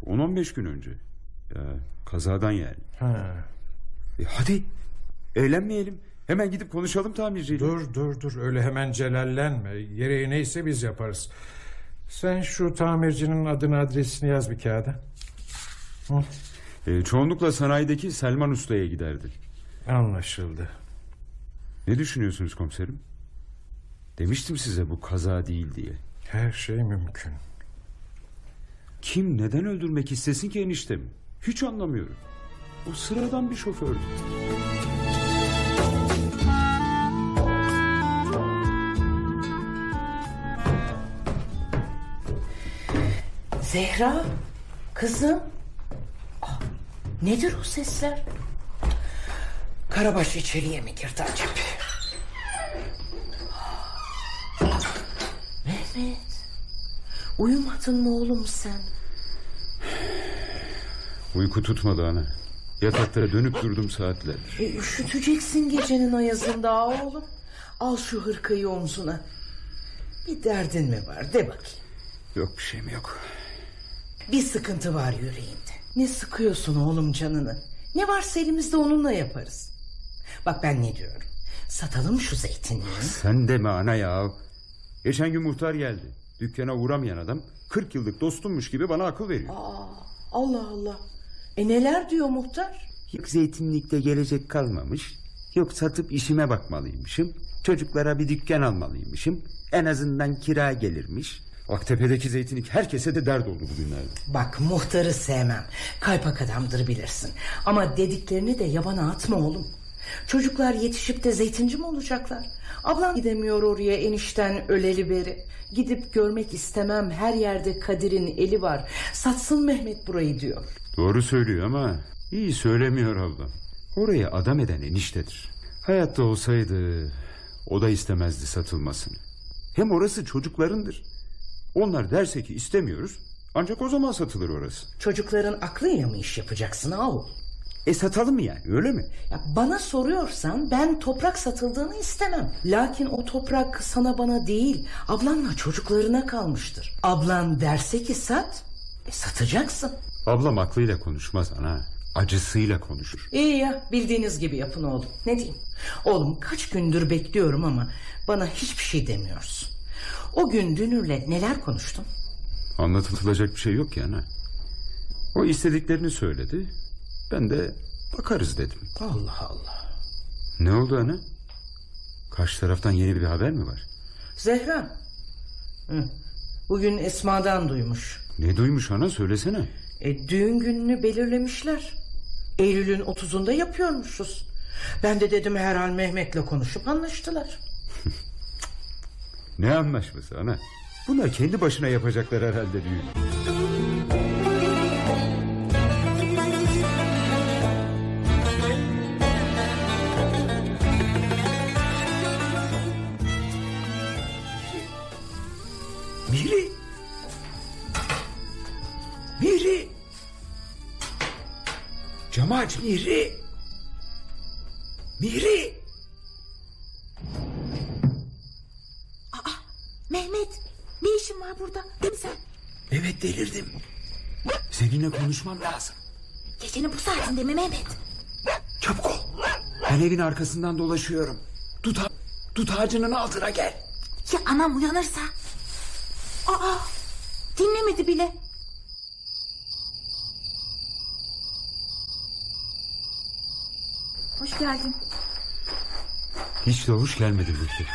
10-15 gün önce. Ya, kazadan yani. Ha. E, hadi eğlenmeyelim. Hemen gidip konuşalım tamirciyle. Dur dur dur öyle hemen celallenme. Gereği neyse biz yaparız. Sen şu tamircinin adını adresini yaz bir kağıda. Hı. E, çoğunlukla sanayideki Selman Usta'ya giderdi. Anlaşıldı. Ne düşünüyorsunuz komiserim? Demiştim size bu kaza değil diye. Her şey mümkün. Kim neden öldürmek istesin ki eniştemi? Hiç anlamıyorum. O sıradan bir şofördü. Zehra kızım. Aa, nedir o sesler? Karabaş içeriye mi girdi acaba? Mehmet. Uyumadın mı oğlum sen? Uyku tutmadı ana. Yatakta dönüp durdum saatler. E, üşüteceksin gecenin ayazında oğlum. Al şu hırkayı omzuna. Bir derdin mi var de bakayım. Yok bir şeyim yok. Bir sıkıntı var yüreğinde. Ne sıkıyorsun oğlum canını? Ne varsa elimizde onunla yaparız. Bak ben ne diyorum. Satalım şu zeytinliği. Sen deme ana ya. Geçen gün muhtar geldi. Dükkana uğramayan adam 40 yıllık dostummuş gibi bana akıl veriyor. Aa, Allah Allah. E neler diyor muhtar? Yok zeytinlikte gelecek kalmamış. Yok satıp işime bakmalıymışım. Çocuklara bir dükkan almalıymışım. En azından kira gelirmiş. Aktepe'deki zeytinlik herkese de dert oldu bugünlerde. Bak muhtarı sevmem. Kaypak adamdır bilirsin. Ama dediklerini de yabana atma oğlum. Çocuklar yetişip de zeytinci mi olacaklar? Ablam gidemiyor oraya enişten öleli beri. Gidip görmek istemem her yerde Kadir'in eli var. Satsın Mehmet burayı diyor. Doğru söylüyor ama iyi söylemiyor ablam. Orayı adam eden eniştedir. Hayatta olsaydı o da istemezdi satılmasını. Hem orası çocuklarındır. Onlar derse ki istemiyoruz ancak o zaman satılır orası. Çocukların aklıyla mı iş yapacaksın ağul? E satalım mı yani öyle mi? Ya bana soruyorsan ben toprak satıldığını istemem. Lakin o toprak sana bana değil ablanla çocuklarına kalmıştır. Ablan derse ki sat e, satacaksın. Ablam aklıyla konuşmaz ana. Acısıyla konuşur. İyi ya bildiğiniz gibi yapın oğlum. Ne diyeyim? Oğlum kaç gündür bekliyorum ama bana hiçbir şey demiyorsun. O gün Dünür'le neler konuştun? Anlatılacak bir şey yok ki ana. O istediklerini söyledi. Ben de bakarız dedim. Allah Allah. Ne oldu ana? Karşı taraftan yeni bir haber mi var? Zehra. Hı. Bugün Esma'dan duymuş. Ne duymuş ana söylesene. E, düğün gününü belirlemişler. Eylül'ün 30'unda yapıyormuşuz. Ben de dedim herhal Mehmet'le konuşup anlaştılar. Ne anlaşması ana? Bunlar kendi başına yapacaklar herhalde düğün. Aç Miri. Miri. Mehmet ne işin var burada? Değil mi sen? Evet delirdim. Seninle konuşmam lazım. Gecenin bu saatinde mi Mehmet? Çabuk ol. Ben evin arkasından dolaşıyorum. Tut, tut ağacının altına gel. Ya anam uyanırsa? Aa dinlemedi bile. Hoş geldin. Hiç de hoş gelmedi Lütfi.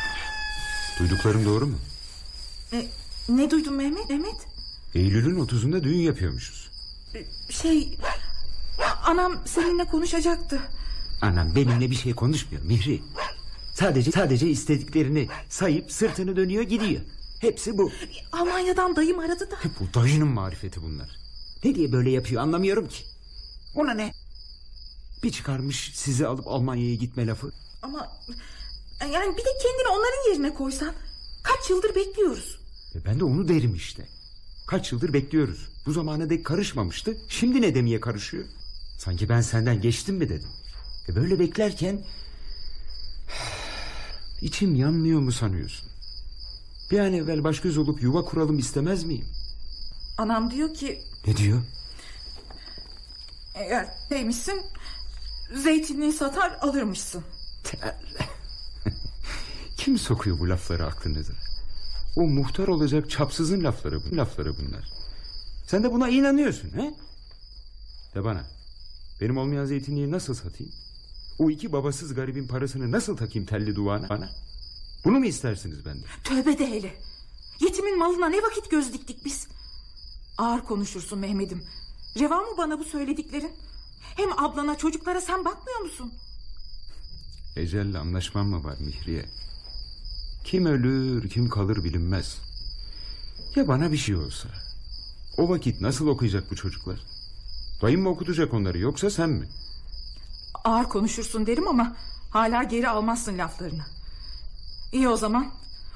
Duyduklarım doğru mu? E, ne duydun Mehmet? Mehmet? Eylül'ün 30'unda düğün yapıyormuşuz. Şey... Anam seninle konuşacaktı. Anam benimle bir şey konuşmuyor Mihri. Sadece sadece istediklerini sayıp sırtını dönüyor gidiyor. Hepsi bu. Almanya'dan dayım aradı da. Bu dayının marifeti bunlar. Ne diye böyle yapıyor anlamıyorum ki. Ona ne? Bir çıkarmış sizi alıp Almanya'ya gitme lafı. Ama... Yani bir de kendini onların yerine koysan. Kaç yıldır bekliyoruz. E ben de onu derim işte. Kaç yıldır bekliyoruz. Bu zamana dek karışmamıştı. Şimdi ne demeye karışıyor? Sanki ben senden geçtim mi dedim. E böyle beklerken... içim yanmıyor mu sanıyorsun? Bir an evvel baş göz olup yuva kuralım istemez miyim? Anam diyor ki... Ne diyor? Eğer demişsin... Zeytinliği satar alırmışsın. Kim sokuyor bu lafları aklınıza? O muhtar olacak çapsızın lafları bu lafları bunlar. Sen de buna inanıyorsun he? De bana. Benim olmayan zeytinliği nasıl satayım? O iki babasız garibin parasını nasıl takayım telli duvağına bana? Bunu mu istersiniz benden? Tövbe de hele. Yetimin malına ne vakit göz diktik biz. Ağır konuşursun Mehmet'im. Reva mı bana bu söylediklerin? Hem ablana çocuklara sen bakmıyor musun? Ecelle anlaşmam mı var Mihriye? Kim ölür kim kalır bilinmez. Ya bana bir şey olsa? O vakit nasıl okuyacak bu çocuklar? Dayım mı okutacak onları yoksa sen mi? Ağır konuşursun derim ama hala geri almazsın laflarını. İyi o zaman.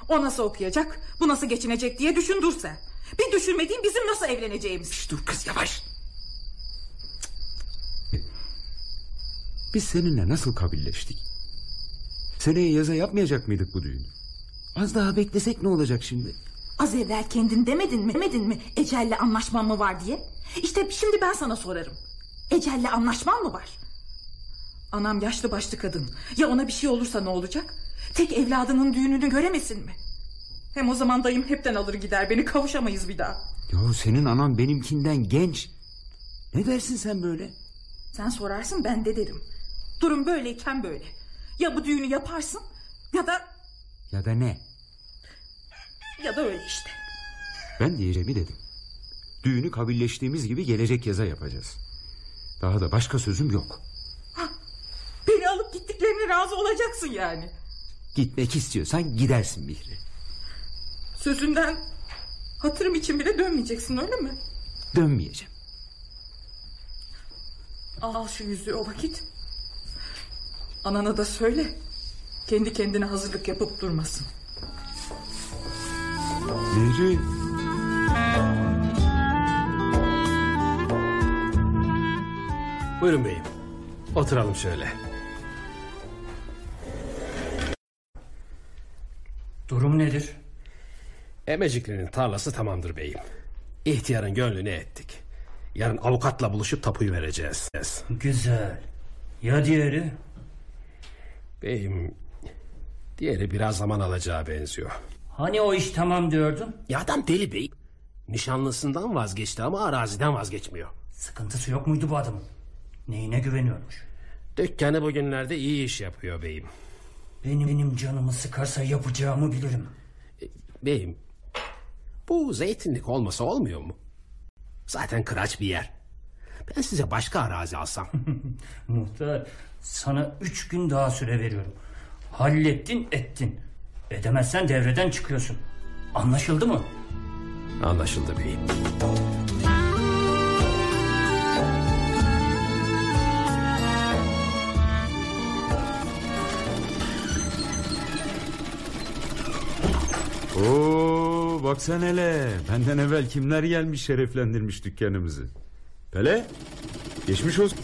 O nasıl okuyacak, bu nasıl geçinecek diye düşün dur sen. Bir düşünmediğin bizim nasıl evleneceğimiz. Şş, dur kız yavaş. Biz seninle nasıl kabilleştik? Seneye yaza yapmayacak mıydık bu düğünü? Az daha beklesek ne olacak şimdi? Az evvel kendin demedin mi? Demedin mi? Ecelle anlaşman mı var diye? İşte şimdi ben sana sorarım. Ecelle anlaşman mı var? Anam yaşlı başlı kadın. Ya ona bir şey olursa ne olacak? Tek evladının düğününü göremesin mi? Hem o zaman dayım hepten alır gider beni kavuşamayız bir daha. Ya senin anan benimkinden genç. Ne dersin sen böyle? Sen sorarsın ben de derim. Durum böyleyken böyle. Ya bu düğünü yaparsın ya da Ya da ne? ya da öyle işte. Ben diyeceğimi dedim. Düğünü kabilleştiğimiz gibi gelecek yaza yapacağız. Daha da başka sözüm yok. Beni alıp gittiklerine razı olacaksın yani. Gitmek istiyorsan gidersin Mihri. Sözünden hatırım için bile dönmeyeceksin öyle mi? Dönmeyeceğim. Al şu yüzüğü o vakit. Anana da söyle. Kendi kendine hazırlık yapıp durmasın. Mihri. Buyurun beyim. Oturalım şöyle. Durum nedir? Emeciklerin tarlası tamamdır beyim. İhtiyarın gönlünü ettik. Yarın avukatla buluşup tapuyu vereceğiz. Güzel. Ya diğeri? Beyim diğeri biraz zaman alacağı benziyor. Hani o iş tamam diyordun? Ya adam deli bey. Nişanlısından vazgeçti ama araziden vazgeçmiyor. Sıkıntısı yok muydu bu adamın? Neyine güveniyormuş? Dükkanı bugünlerde iyi iş yapıyor beyim. Benim, benim canımı sıkarsa yapacağımı bilirim. Beyim bu zeytinlik olmasa olmuyor mu? Zaten kıraç bir yer. Ben size başka arazi alsam. Muhtar sana üç gün daha süre veriyorum. Hallettin ettin. Edemezsen devreden çıkıyorsun. Anlaşıldı mı? Anlaşıldı beyim. Oo bak sen hele. Benden evvel kimler gelmiş şereflendirmiş dükkanımızı. Pele geçmiş olsun.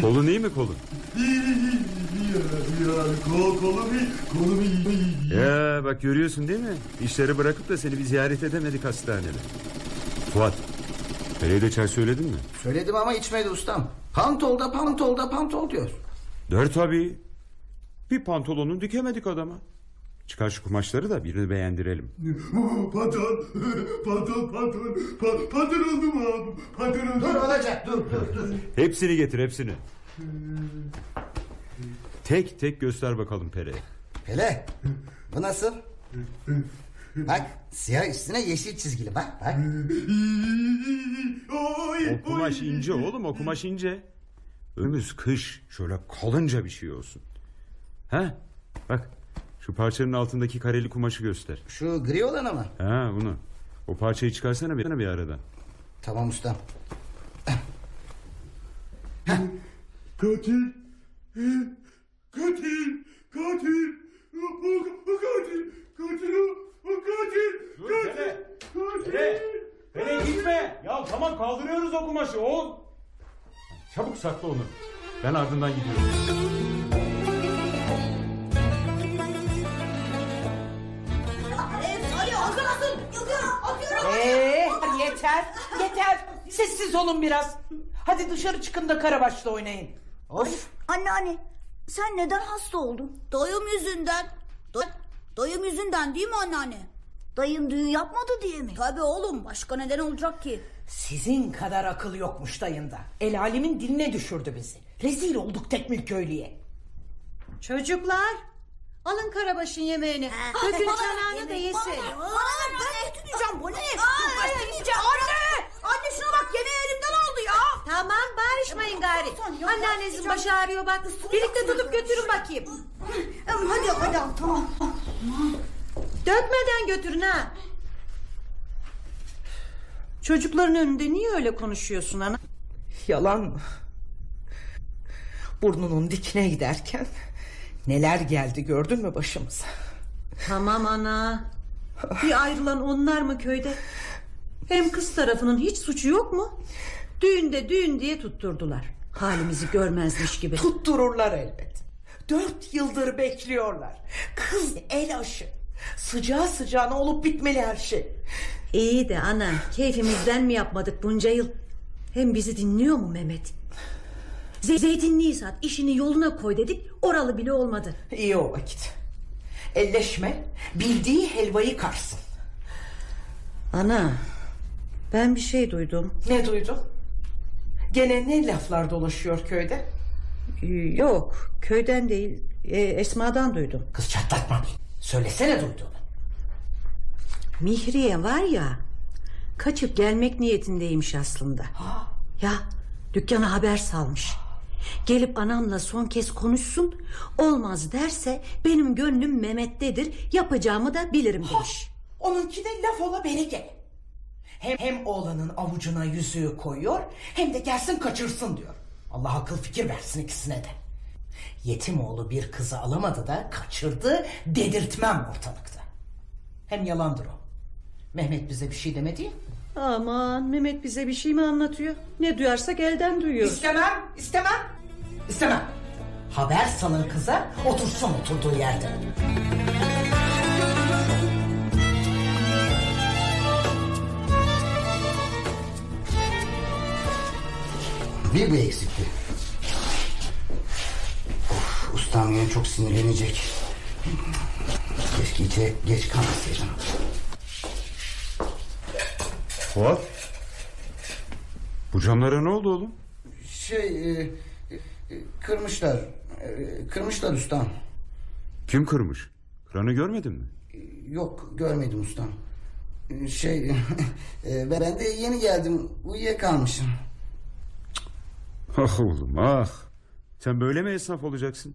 Kolun iyi mi kolun? Kol, kolum iyi, kolum iyi. Ya bak görüyorsun değil mi? İşleri bırakıp da seni bir ziyaret edemedik hastanede. Fuat. Pele'ye de çay söyledin mi? Söyledim ama içmedi ustam. Pantolda pantolda pantol diyor. Der tabii. Bir pantolonu dikemedik adama. Çıkar şu kumaşları da birini beğendirelim. Patron, patron, patron, pa- patron oldu mu abi? Patron Dur olacak dur dur dur. Hepsini getir hepsini. Tek tek göster bakalım Pele'ye. Pele bu nasıl? Bak siyah üstüne yeşil çizgili bak bak. O kumaş ince oğlum o kumaş ince. Önümüz kış şöyle kalınca bir şey olsun. Ha? Bak şu parçanın altındaki kareli kumaşı göster. Şu gri olan ama. Ha bunu. O parçayı çıkarsana bir, bir aradan. Tamam ustam. Katil. Katil. Katil. O, o katil. Katil katil. Katil. Katil. Pele gitme. Ya tamam kaldırıyoruz o kumaşı oğul. Çabuk sakla onu. Ben ardından gidiyorum. Ee, yeter yeter. Sessiz olun biraz. Hadi dışarı çıkın da karabaşla oynayın. Of. Anneanne sen neden hasta oldun? Dayım yüzünden. Da- dayım yüzünden değil mi anneanne? Dayım düğün yapmadı diye mi? Tabii oğlum başka neden olacak ki? Sizin kadar akıl yokmuş dayında. El alemin diline düşürdü bizi. Rezil olduk tekmil köylüye. Çocuklar alın karabaşın yemeğini. Dökün çanağını da yesin. Bana bana ben götüreceğim bu ne? Dur başlamayacağım. Anne! Anne şuna bak yemeği elimden aldı ya. Tamam bağırışmayın gari. Annenizin başı ağrıyor bak. Birlikte tutup götürün bakayım. Hadi hadi al, tamam. Dökmeden götürün ha. Çocukların önünde niye öyle konuşuyorsun ana? Yalan mı? Burnunun dikine giderken neler geldi gördün mü başımıza? Tamam ana. Bir ayrılan onlar mı köyde? Hem kız tarafının hiç suçu yok mu? Düğünde düğün diye tutturdular. Halimizi görmezmiş gibi. Tuttururlar elbet. Dört yıldır bekliyorlar. Kız el aşı. Sıcağı sıcağına olup bitmeli her şey. İyi de ana keyfimizden mi yapmadık bunca yıl? Hem bizi dinliyor mu Mehmet? Ze- Zeytinliği sat işini yoluna koy dedik oralı bile olmadı. İyi o vakit. Elleşme bildiği helvayı karsın. Ana ben bir şey duydum. Ne duydun? Gene ne laflar dolaşıyor köyde? Ee, Yok köyden değil e, Esma'dan duydum. Kız çatlatma beni. Söylesene duyduğunu. Mihriye var ya kaçıp gelmek niyetindeymiş aslında. Ya dükkana haber salmış. Gelip anamla son kez konuşsun olmaz derse benim gönlüm Mehmet'tedir yapacağımı da bilirim demiş. Onunki de laf ola beri gel. Hem, hem oğlanın avucuna yüzüğü koyuyor hem de gelsin kaçırsın diyor. Allah akıl fikir versin ikisine de. Yetim oğlu bir kızı alamadı da kaçırdı dedirtmem ortalıkta. Hem yalandır o. Mehmet bize bir şey demedi ya. Aman Mehmet bize bir şey mi anlatıyor? Ne duyarsak elden duyuyoruz. İstemem, istemem, istemem. Haber salın kıza otursun oturduğu yerde. Bir bu eksikti. Of, ustam yine çok sinirlenecek. Keşke içe geç kalmasaydım. Fuat. Bu camlara ne oldu oğlum? Şey e, e, kırmışlar. E, kırmışlar ustam. Kim kırmış? Kıranı görmedin mi? Yok görmedim ustam. E, Şey e, ben de yeni geldim uyuyakalmışım. Ah oğlum ah. Sen böyle mi esnaf olacaksın?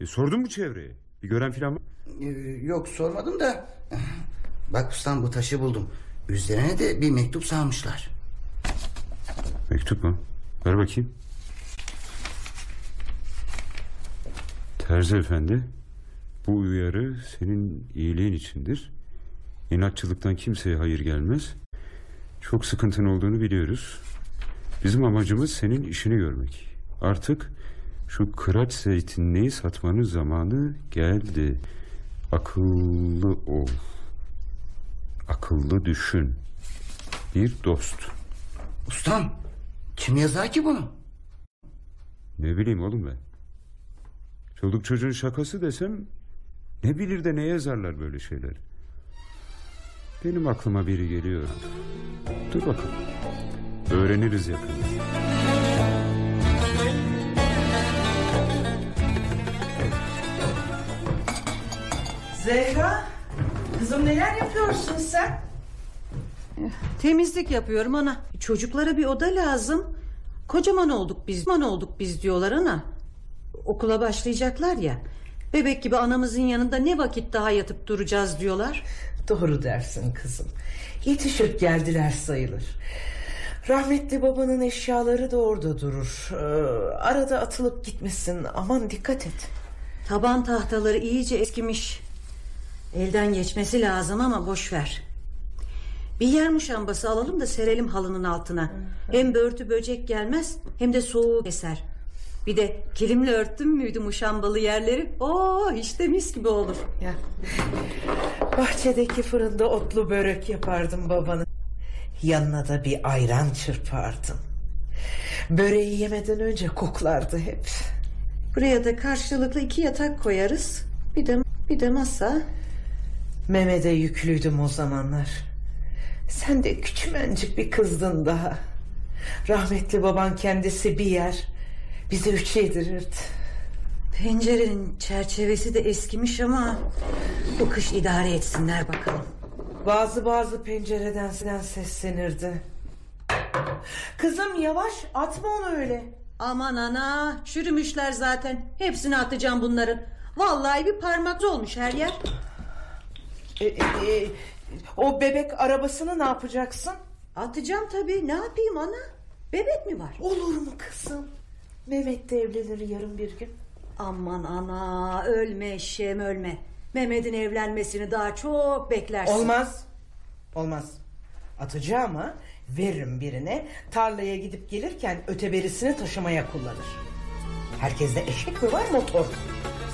E, sordun mu çevreye? Bir gören filan var mı? E, Yok sormadım da. Bak ustam bu taşı buldum. Üzerine de bir mektup salmışlar. Mektup mu? Ver bakayım. Terzi efendi. Bu uyarı senin iyiliğin içindir. İnatçılıktan kimseye hayır gelmez. Çok sıkıntın olduğunu biliyoruz. Bizim amacımız senin işini görmek. Artık şu kıraç zeytinliği satmanın zamanı geldi. Akıllı ol. Akıllı düşün. Bir dost. Ustam kim yazar ki bunu? Ne bileyim oğlum ben. Çoluk çocuğun şakası desem ne bilir de ne yazarlar böyle şeyler. Benim aklıma biri geliyor. Dur bakalım. Öğreniriz yakında. Zehra, kızım neler yapıyorsun sen? Temizlik yapıyorum ana. Çocuklara bir oda lazım. Kocaman olduk biz, man olduk biz diyorlar ana. Okula başlayacaklar ya. Bebek gibi anamızın yanında ne vakit daha yatıp duracağız diyorlar. Doğru dersin kızım. Yetişip geldiler sayılır. Rahmetli babanın eşyaları da orada durur. Ee, arada atılıp gitmesin. Aman dikkat et. Taban tahtaları iyice eskimiş. Elden geçmesi lazım ama boş ver. Bir yer muşambası alalım da serelim halının altına. Hem börtü böcek gelmez hem de soğuğu keser. Bir de kilimle örttüm müydü muşambalı yerleri? Oo işte mis gibi olur. Ya. Bahçedeki fırında otlu börek yapardım babanın. Yanına da bir ayran çırpardım. Böreği yemeden önce koklardı hep. Buraya da karşılıklı iki yatak koyarız. Bir de bir de masa. Mehmet'e yüklüydüm o zamanlar. Sen de küçümencik bir kızdın daha. Rahmetli baban kendisi bir yer. Bizi üç yedirirdi. Pencerenin çerçevesi de eskimiş ama bu kış idare etsinler bakalım. Bazı bazı pencereden seslenirdi. Kızım yavaş atma onu öyle. Aman ana çürümüşler zaten. Hepsini atacağım bunların. Vallahi bir parmak olmuş her yer. E, e, e, o bebek arabasını ne yapacaksın? Atacağım tabii. Ne yapayım ana? Bebek mi var? Olur mu kızım? Mehmet de evlenir yarın bir gün. Aman ana ölme eşeğim ölme. Mehmet'in evlenmesini daha çok beklersin. Olmaz. Olmaz. Atacağım ha. Veririm birine. Tarlaya gidip gelirken öteberisini taşımaya kullanır. Herkeste eşek mi var motor?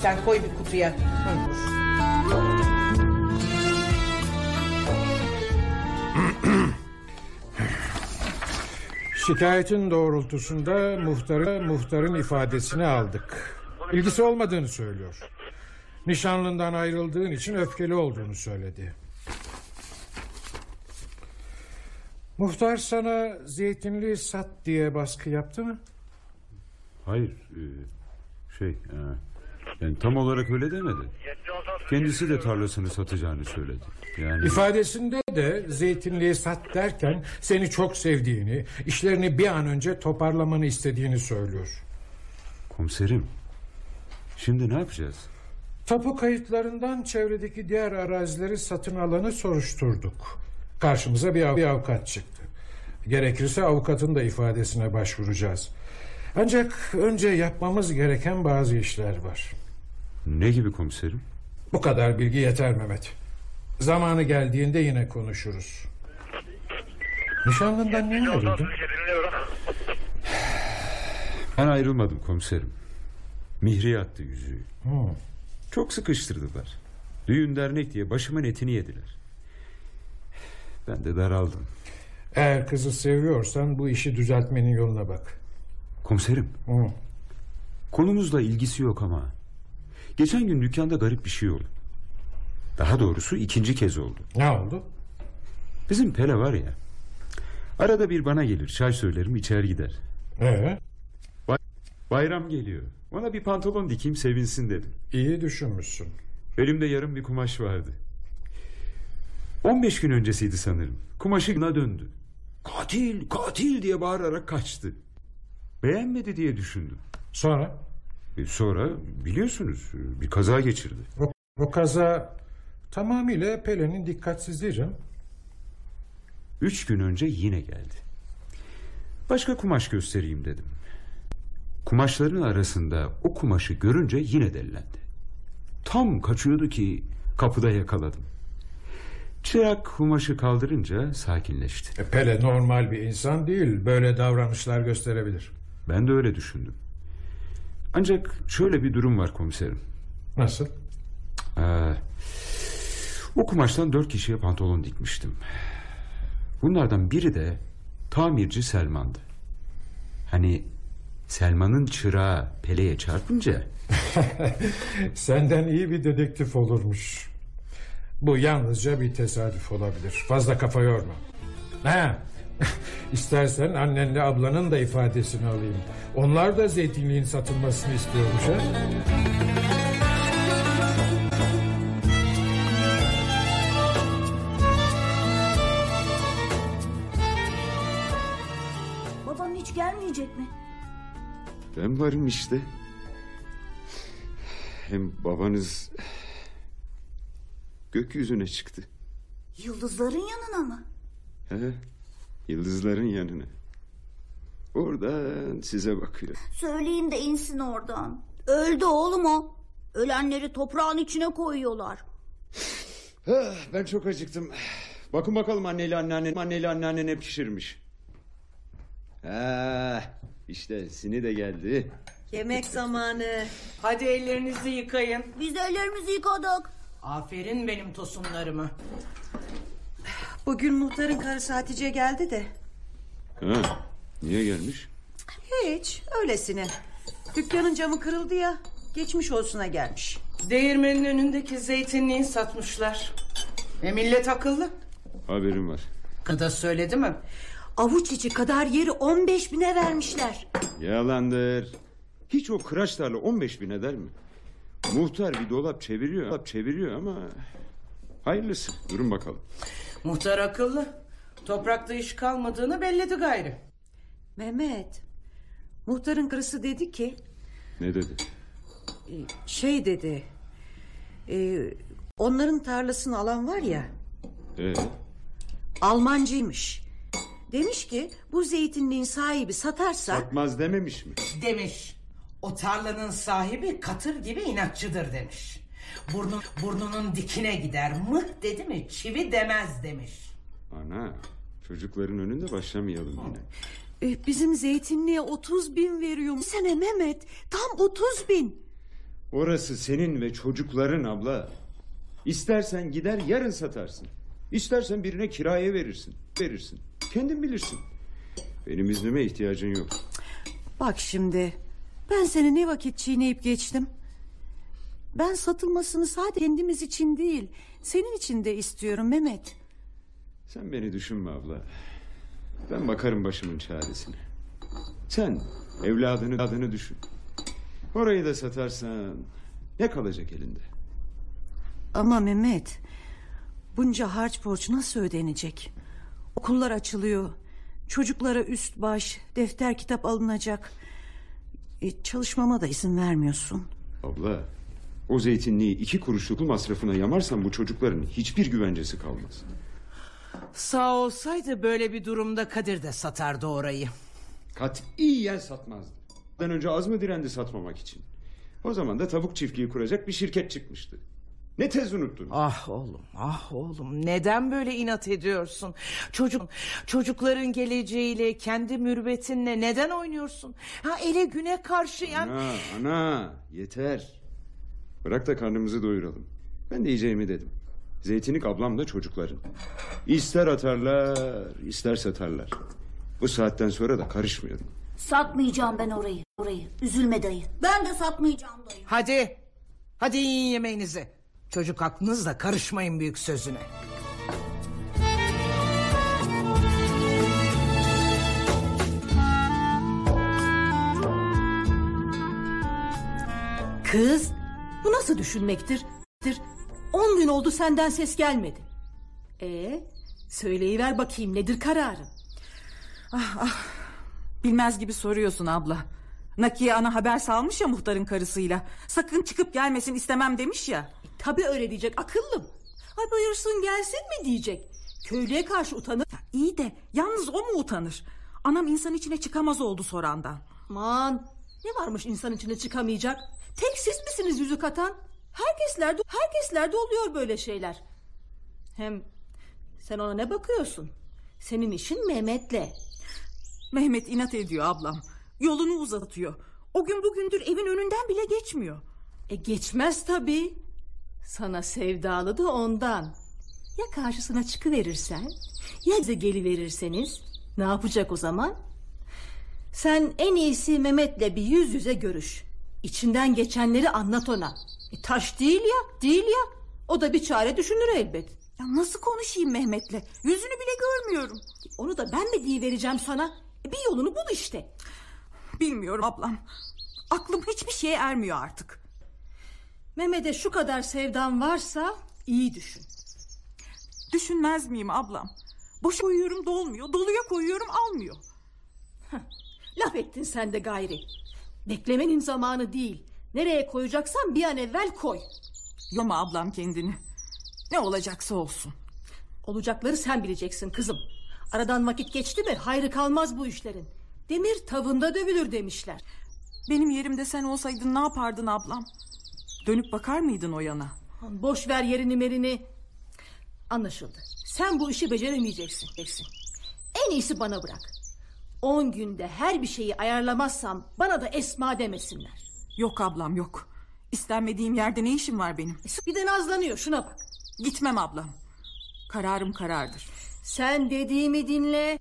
Sen koy bir kutuya. Hı. Şikayetin doğrultusunda muhtarı, muhtarın ifadesini aldık. İlgisi olmadığını söylüyor. Nişanlından ayrıldığın için öfkeli olduğunu söyledi. Muhtar sana zeytinliği sat diye baskı yaptı mı? Hayır. e, şey... yani tam olarak öyle demedi. Kendisi de tarlasını satacağını söyledi. Yani İfadesinde de zeytinliği sat derken seni çok sevdiğini, işlerini bir an önce toparlamanı istediğini söylüyor. komiserim. Şimdi ne yapacağız? Tapu kayıtlarından çevredeki diğer arazileri satın alanı soruşturduk. Karşımıza bir, av- bir avukat çıktı. Gerekirse avukatın da ifadesine başvuracağız. Ancak önce yapmamız gereken bazı işler var. Ne gibi komiserim? Bu kadar bilgi yeter Mehmet. Zamanı geldiğinde yine konuşuruz. Nişanlından niye ayrıldın? Ben ayrılmadım komiserim. Mihri attı yüzüğü. Hmm. Çok sıkıştırdılar. Düğün dernek diye başımın etini yediler. Ben de daraldım. Eğer kızı seviyorsan bu işi düzeltmenin yoluna bak. Komiserim. Hı. Konumuzla ilgisi yok ama. Geçen gün dükkanda garip bir şey oldu. Daha doğrusu ikinci kez oldu. Ne oldu? Bizim Pele var ya. Arada bir bana gelir çay söylerim içer gider. Ee? Bay- bayram geliyor. Ona bir pantolon dikeyim sevinsin dedim. İyi düşünmüşsün. Elimde yarım bir kumaş vardı. 15 gün öncesiydi sanırım. Kumaşına döndü. Katil, katil diye bağırarak kaçtı. Beğenmedi diye düşündüm. Sonra? E, sonra biliyorsunuz bir kaza geçirdi. O, o kaza tamamıyla Pelin'in dikkatsizliği canım. Üç gün önce yine geldi. Başka kumaş göstereyim dedim. Kumaşların arasında o kumaşı görünce yine delilendi. Tam kaçıyordu ki kapıda yakaladım. Çırak kumaşı kaldırınca sakinleşti. E, Pele normal bir insan değil. Böyle davranışlar gösterebilir. Ben de öyle düşündüm. Ancak şöyle bir durum var komiserim. Nasıl? Ee, o kumaştan dört kişiye pantolon dikmiştim. Bunlardan biri de tamirci Selman'dı. Hani Selman'ın çırağı Pele'ye çarpınca... Senden iyi bir dedektif olurmuş. Bu yalnızca bir tesadüf olabilir. Fazla kafa yorma. Ha. İstersen annenle ablanın da ifadesini alayım. Onlar da zeytinliğin satılmasını istiyormuş ha. Babam hiç gelmeyecek mi? Ben varım işte. Hem babanız gökyüzüne çıktı. Yıldızların yanına mı? He yıldızların yanına. Oradan size bakıyor. Söyleyin de insin oradan. Öldü oğlum o. Ölenleri toprağın içine koyuyorlar. Ah, ben çok acıktım. Bakın bakalım anneyle anneannen, anneyle anneannen ne pişirmiş. Ha, işte sini de geldi. Yemek zamanı. Hadi ellerinizi yıkayın. Biz ellerimizi yıkadık. Aferin benim tosunlarıma. Bugün muhtarın karısı Hatice geldi de. Ha, niye gelmiş? Hiç öylesine. Dükkanın camı kırıldı ya. Geçmiş olsuna gelmiş. Değirmenin önündeki zeytinliği satmışlar. E millet akıllı. Haberim var. Kıda söyledi mi? Avuç içi kadar yeri 15 bine vermişler. Yalandır. Hiç o kıraç tarla 15 bin eder mi? Muhtar bir dolap çeviriyor, dolap çeviriyor ama... Hayırlısı. Durun bakalım. Muhtar akıllı. Toprakta iş kalmadığını belledi gayrı. Mehmet. Muhtarın karısı dedi ki Ne dedi? şey dedi. e, onların tarlasını alan var ya Ee, Almancıymış. Demiş ki bu zeytinliğin sahibi satarsa satmaz dememiş mi? Demiş. O tarlanın sahibi katır gibi inatçıdır demiş. Burnu, burnunun dikine gider. Mıh dedi mi çivi demez demiş. Ana, çocukların önünde başlamayalım yine. e, bizim zeytinliğe 30 bin veriyor. Sene Mehmet tam 30 bin. Orası senin ve çocukların abla. İstersen gider yarın satarsın. İstersen birine kiraya verirsin. Verirsin. Kendin bilirsin. Benim iznime ihtiyacın yok. Bak şimdi ben seni ne vakit çiğneyip geçtim. Ben satılmasını sadece kendimiz için değil senin için de istiyorum Mehmet. Sen beni düşünme abla. Ben bakarım başımın çaresine. Sen evladını adını düşün. Orayı da satarsan ne kalacak elinde? Ama Mehmet bunca harç borç nasıl ödenecek? Okullar açılıyor. Çocuklara üst baş, defter kitap alınacak. E, çalışmama da izin vermiyorsun. Abla o zeytinliği iki kuruşluk masrafına yamarsan bu çocukların hiçbir güvencesi kalmaz. Sağ olsaydı böyle bir durumda Kadir de satardı orayı. Katiyen satmazdı. Ben önce az mı direndi satmamak için? O zaman da tavuk çiftliği kuracak bir şirket çıkmıştı. Ne tez unuttun? Ah oğlum ah oğlum neden böyle inat ediyorsun? Çocuk çocukların geleceğiyle kendi mürbetinle neden oynuyorsun? Ha ele güne karşı yani Ana, ana yeter. Bırak da karnımızı doyuralım. Ben de yiyeceğimi dedim. Zeytinlik ablam da çocukların. İster atarlar, ister satarlar. Bu saatten sonra da karışmıyorum. Satmayacağım ben orayı. Orayı. Üzülme dayı. Ben de satmayacağım dayı. Hadi hadi yiyin yemeğinizi. Çocuk aklınızla karışmayın büyük sözüne. Kız bu nasıl düşünmektir? On gün oldu senden ses gelmedi. E söyleyiver bakayım nedir kararın? Ah ah. Bilmez gibi soruyorsun abla. Nakiye ana haber salmış ya muhtarın karısıyla. Sakın çıkıp gelmesin istemem demiş ya. E, tabii öyle diyecek akıllım. Ay buyursun gelsin mi diyecek. Köylüye karşı utanır. Ya iyi de yalnız o mu utanır? Anam insan içine çıkamaz oldu sorandan. Aman ne varmış insan içine çıkamayacak? Tek siz misiniz yüzük atan? Herkeslerde, herkeslerde oluyor böyle şeyler. Hem sen ona ne bakıyorsun? Senin işin Mehmet'le. Mehmet inat ediyor ablam. Yolunu uzatıyor. O gün bugündür evin önünden bile geçmiyor. E geçmez tabii. Sana sevdalı da ondan. Ya karşısına çıkıverirsen? Ya bize geliverirseniz? Ne yapacak o zaman? Sen en iyisi Mehmet'le bir yüz yüze görüş. İçinden geçenleri anlat ona. E, taş değil ya, değil ya. O da bir çare düşünür elbet. Ya nasıl konuşayım Mehmet'le? Yüzünü bile görmüyorum. Onu da ben mi diye vereceğim sana? E, bir yolunu bul işte. Bilmiyorum ablam. Aklım hiçbir şeye ermiyor artık. Mehmet'e şu kadar sevdan varsa iyi düşün. Düşünmez miyim ablam? Boşa koyuyorum dolmuyor, doluya koyuyorum almıyor. Laf ettin sen de gayri. Beklemenin zamanı değil. Nereye koyacaksan bir an evvel koy. Yoma ablam kendini. Ne olacaksa olsun. Olacakları sen bileceksin kızım. Aradan vakit geçti mi hayrı kalmaz bu işlerin. Demir tavında dövülür demişler. Benim yerimde sen olsaydın ne yapardın ablam? Dönüp bakar mıydın o yana? Boş ver yerini merini. Anlaşıldı. Sen bu işi beceremeyeceksin. En iyisi bana bırak. On günde her bir şeyi ayarlamazsam bana da Esma demesinler. Yok ablam yok. İstenmediğim yerde ne işim var benim? Bir de nazlanıyor şuna bak. Gitmem ablam. Kararım karardır. Sen dediğimi dinle.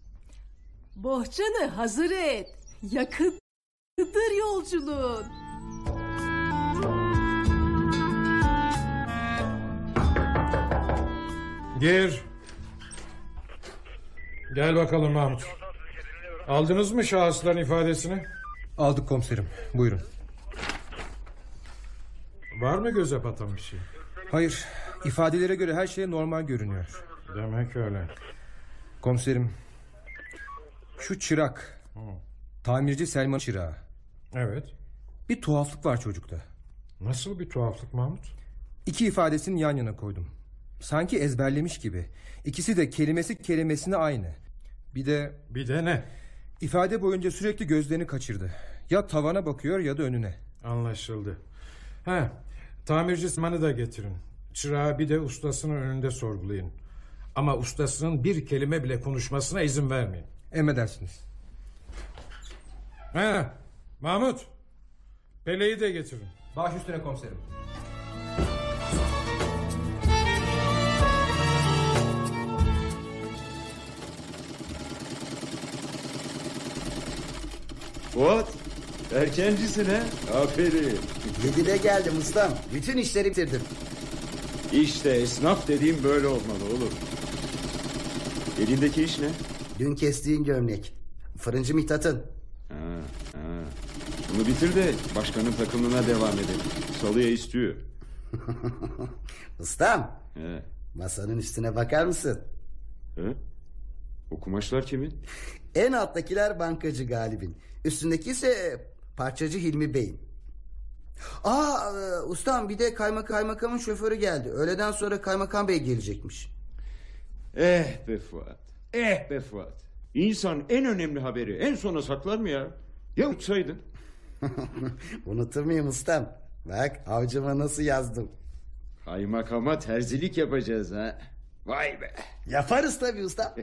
Bohçanı hazır et. Yakındır yolculuğun. Gir. Gel bakalım Mahmut. Aldınız mı şahısların ifadesini? Aldık komiserim. Buyurun. Var mı göze batan bir şey? Hayır. ifadelere göre her şey normal görünüyor. Demek öyle. Komiserim. Şu çırak. Tamirci Selman çırağı. Evet. Bir tuhaflık var çocukta. Nasıl bir tuhaflık Mahmut? İki ifadesini yan yana koydum. Sanki ezberlemiş gibi. İkisi de kelimesi kelimesine aynı. Bir de... Bir de ne? İfade boyunca sürekli gözlerini kaçırdı. Ya tavana bakıyor ya da önüne. Anlaşıldı. Ha, tamirci Selman'ı da getirin. Çırağı bir de ustasının önünde sorgulayın. Ama ustasının bir kelime bile konuşmasına izin vermeyin. Emredersiniz. Ha, Mahmut. Pele'yi de getirin. Baş üstüne komiserim. Fuat erkencisin ha. Aferin. Yedide geldim ustam. Bütün işleri bitirdim. İşte esnaf dediğim böyle olmalı oğlum. Elindeki iş ne? Dün kestiğin gömlek. Fırıncı Mithat'ın. Ha, ha. Bunu bitir de başkanın takımına devam edelim. Salıya istiyor. Ustam. He. Masanın üstüne bakar mısın? He? O kumaşlar kimin? En alttakiler bankacı Galip'in. Üstündeki ise parçacı Hilmi Bey'in. Aa e, ustam bir de kaymak kaymakamın şoförü geldi. Öğleden sonra kaymakam bey gelecekmiş. Eh be Fuat. Eh be Fuat. İnsan en önemli haberi en sona saklar mı ya? Ya uçsaydın? Unutur muyum ustam? Bak avcıma nasıl yazdım. Kaymakama terzilik yapacağız ha. Vay be. Yaparız tabii ustam.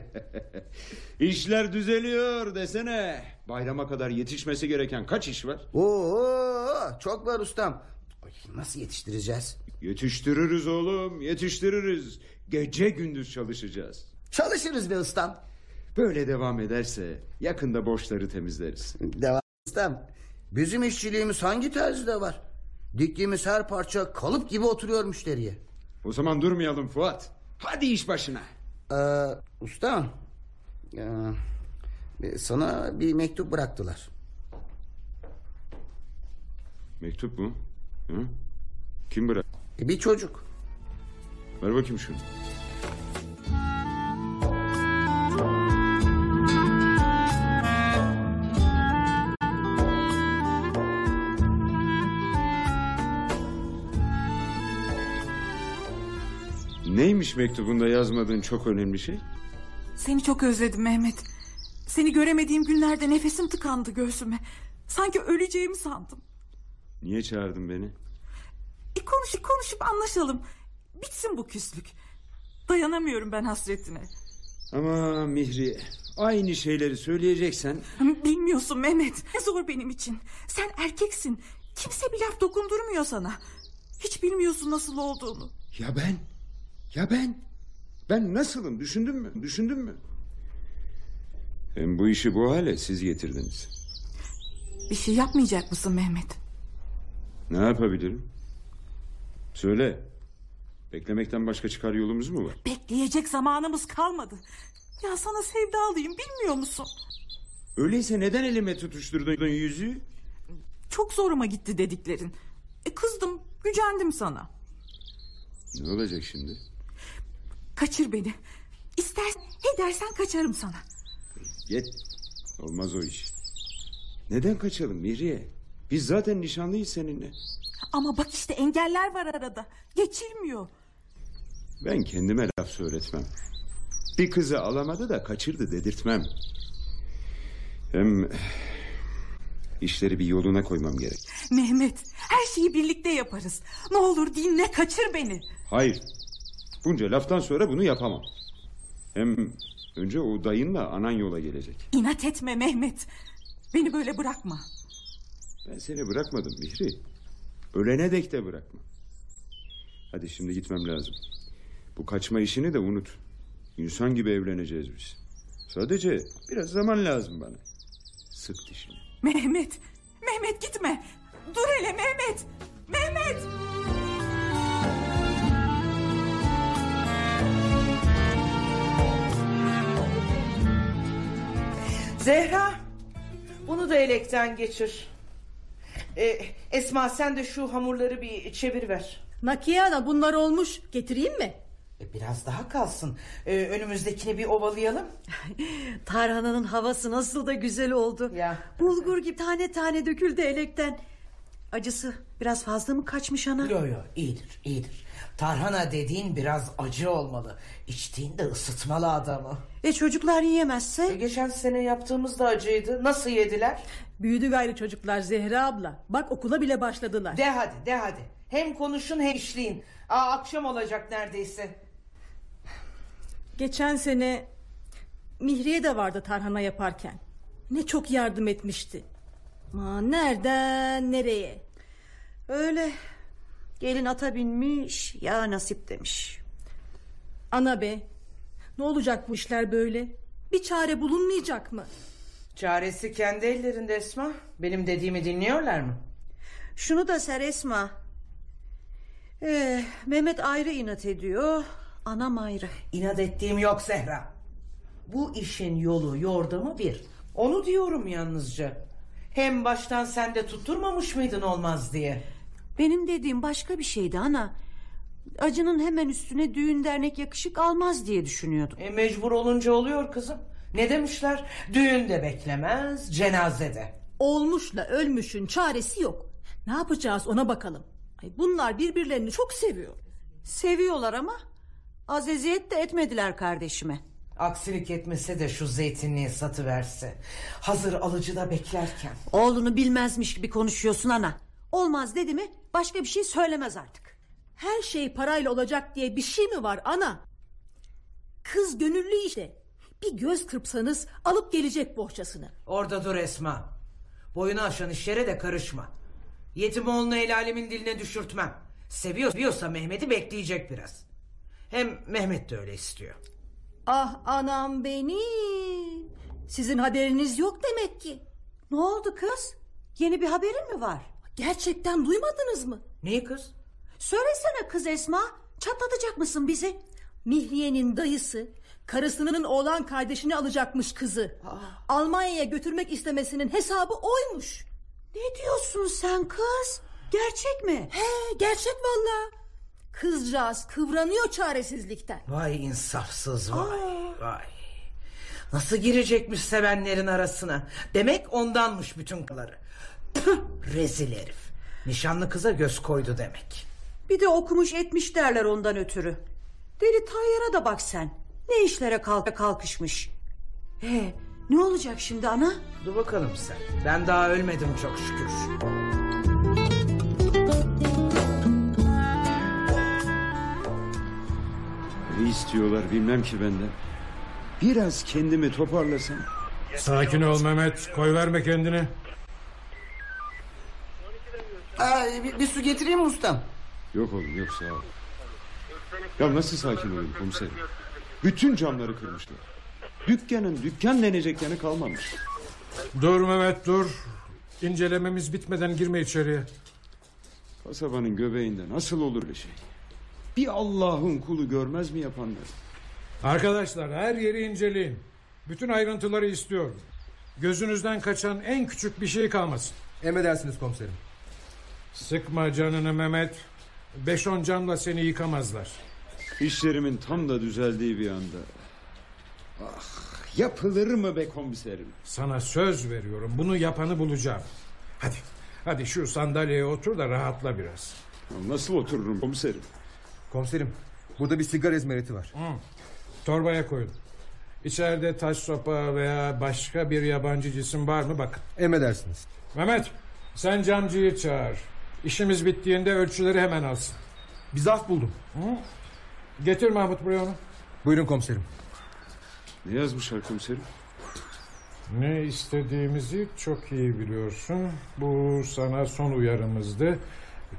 İşler düzeliyor desene. Bayrama kadar yetişmesi gereken kaç iş var? Oo, çok var ustam. Ay, nasıl yetiştireceğiz? Yetiştiririz oğlum yetiştiririz. Gece gündüz çalışacağız. Çalışırız be ustam. Böyle devam ederse yakında borçları temizleriz. Devam ustam. Bizim işçiliğimiz hangi terzide var? Diktiğimiz her parça kalıp gibi oturuyor müşteriye. O zaman durmayalım Fuat. Hadi iş başına. Ee, ustam. Ee, sana bir mektup bıraktılar. Mektup mu? Hı? Kim bırak? E, bir çocuk. Ver bakayım şunu. Neymiş mektubunda yazmadığın çok önemli şey? Seni çok özledim Mehmet. Seni göremediğim günlerde nefesim tıkandı göğsüme. Sanki öleceğimi sandım. Niye çağırdın beni? E konuşup konuşup anlaşalım. Bitsin bu küslük. Dayanamıyorum ben hasretine. Ama Mihri aynı şeyleri söyleyeceksen... Bilmiyorsun Mehmet. Ne zor benim için. Sen erkeksin. Kimse bir laf dokundurmuyor sana. Hiç bilmiyorsun nasıl olduğunu. Ya ben? Ya ben? Ben nasılım düşündün mü? Düşündün mü? Hem bu işi bu hale siz getirdiniz. Bir şey yapmayacak mısın Mehmet? Ne yapabilirim? Söyle. Beklemekten başka çıkar yolumuz mu var? Bekleyecek zamanımız kalmadı. Ya sana sevdalıyım bilmiyor musun? Öyleyse neden elime tutuşturdun yüzüğü? Çok zoruma gitti dediklerin. E, kızdım, gücendim sana. Ne olacak şimdi? Kaçır beni. İstersen ne dersen kaçarım sana. Git. Olmaz o iş. Neden kaçalım Mihriye? Biz zaten nişanlıyız seninle. Ama bak işte engeller var arada. Geçilmiyor. Ben kendime laf söyletmem. Bir kızı alamadı da kaçırdı dedirtmem. Hem işleri bir yoluna koymam gerek. Mehmet her şeyi birlikte yaparız. Ne olur dinle kaçır beni. Hayır. Bunca laftan sonra bunu yapamam. Hem önce o dayınla anan yola gelecek. İnat etme Mehmet. Beni böyle bırakma. Ben seni bırakmadım Mihri. Ölene dek de bırakma. Hadi şimdi gitmem lazım. Bu kaçma işini de unut. İnsan gibi evleneceğiz biz. Sadece biraz zaman lazım bana. Sık dişini. Mehmet. Mehmet gitme. Dur hele Mehmet. Mehmet. Zehra bunu da elekten geçir. Ee, Esma sen de şu hamurları bir çevir ver. Nakiye Ana bunlar olmuş. Getireyim mi? E, biraz daha kalsın. Ee, önümüzdekini bir ovalayalım. Tarhananın havası nasıl da güzel oldu. Ya. Bulgur gibi tane tane döküldü elekten. Acısı biraz fazla mı kaçmış ana? Yo yo iyidir iyidir. Tarhana dediğin biraz acı olmalı. İçtiğin de ısıtmalı adamı. E çocuklar yiyemezse? E, geçen sene yaptığımız da acıydı. Nasıl yediler? Büyüdü gayrı çocuklar Zehra abla. Bak okula bile başladılar. De hadi de hadi. Hem konuşun hem işleyin. Aa, akşam olacak neredeyse. Geçen sene Mihriye de vardı tarhana yaparken. Ne çok yardım etmişti. Ama nereden nereye? Öyle. Gelin ata binmiş ya nasip demiş. Ana be. Ne olacak bu işler böyle? Bir çare bulunmayacak mı? Çaresi kendi ellerinde Esma. Benim dediğimi dinliyorlar mı? Şunu da ser Esma. Ee, Mehmet ayrı inat ediyor. Anam ayrı. İnat ettiğim yok Zehra. Bu işin yolu yordamı bir. Onu diyorum yalnızca. Hem baştan sen de tutturmamış mıydın olmaz diye. Benim dediğim başka bir şeydi ana. Acının hemen üstüne düğün dernek yakışık almaz diye düşünüyordum. E mecbur olunca oluyor kızım. Ne demişler? Düğün de beklemez, cenaze de. Olmuşla ölmüşün çaresi yok. Ne yapacağız ona bakalım. Ay bunlar birbirlerini çok seviyor. Seviyorlar ama az eziyet de etmediler kardeşime. Aksilik etmese de şu zeytinliği satıverse. Hazır alıcıda beklerken. Oğlunu bilmezmiş gibi konuşuyorsun ana. Olmaz dedi mi başka bir şey söylemez artık. Her şey parayla olacak diye bir şey mi var ana? Kız gönüllü işte. Bir göz kırpsanız alıp gelecek bohçasını. Orada dur Esma. Boyunu aşan işlere de karışma. Yetim oğlunu el alemin diline düşürtmem. Seviyor, seviyorsa Mehmet'i bekleyecek biraz. Hem Mehmet de öyle istiyor. Ah anam benim. Sizin haberiniz yok demek ki. Ne oldu kız? Yeni bir haberin mi var? Gerçekten duymadınız mı? Neyi kız? Söylesene kız Esma. Çatlatacak mısın bizi? Mihriye'nin dayısı karısının oğlan kardeşini alacakmış kızı. Almanya'ya götürmek istemesinin hesabı oymuş. Ne diyorsun sen kız? Gerçek mi? He gerçek valla. Kızcağız kıvranıyor çaresizlikten. Vay insafsız vay vay. Nasıl girecekmiş sevenlerin arasına? Demek ondanmış bütün kıları. Püh, rezil herif. Nişanlı kıza göz koydu demek. Bir de okumuş etmiş derler ondan ötürü. Deli Tayyar'a da bak sen. Ne işlere kalk kalkışmış. He, ne olacak şimdi ana? Dur bakalım sen. Ben daha ölmedim çok şükür. Ne istiyorlar bilmem ki benden. Biraz kendimi toparlasam. Sakin ol Mehmet. Koy verme kendini. Aa, bir, bir su getireyim mi ustam? Yok oğlum yok sağ ol. Ya nasıl sakin olayım komiserim? Bütün camları kırmışlar. Dükkanın dükkan denecek yanı kalmamış. Dur Mehmet dur. İncelememiz bitmeden girme içeriye. Kasabanın göbeğinde nasıl olur bir şey? Bir Allah'ın kulu görmez mi yapanları? Arkadaşlar her yeri inceleyin. Bütün ayrıntıları istiyorum. Gözünüzden kaçan en küçük bir şey kalmasın. Emredersiniz komiserim. Sıkma canını Mehmet. Beş on canla seni yıkamazlar. İşlerimin tam da düzeldiği bir anda. Ah Yapılır mı be komiserim? Sana söz veriyorum bunu yapanı bulacağım. Hadi hadi şu sandalyeye otur da rahatla biraz. Nasıl otururum komiserim? Komiserim burada bir sigara izmariti var. Torbaya koyun. İçeride taş sopa veya başka bir yabancı cisim var mı bakın. Emredersiniz. Mehmet sen camcıyı çağır. İşimiz bittiğinde ölçüleri hemen alsın. Bir zarf buldum. Getir Mahmut buraya onu. Buyurun komiserim. Ne yazmışlar komiserim? Ne istediğimizi çok iyi biliyorsun. Bu sana son uyarımızdı.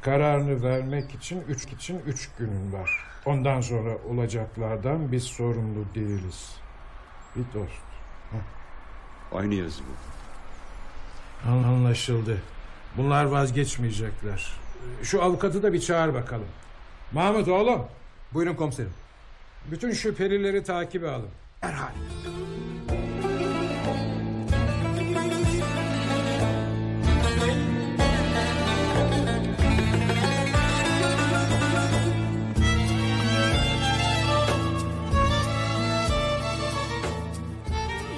Kararını vermek için üç için üç günün var. Ondan sonra olacaklardan biz sorumlu değiliz. Bir dost. Aynı yazı bu. An- Anlaşıldı. Bunlar vazgeçmeyecekler. Şu avukatı da bir çağır bakalım. Mahmut oğlum. Buyurun komiserim. Bütün şüphelileri takibe alın. Erhal.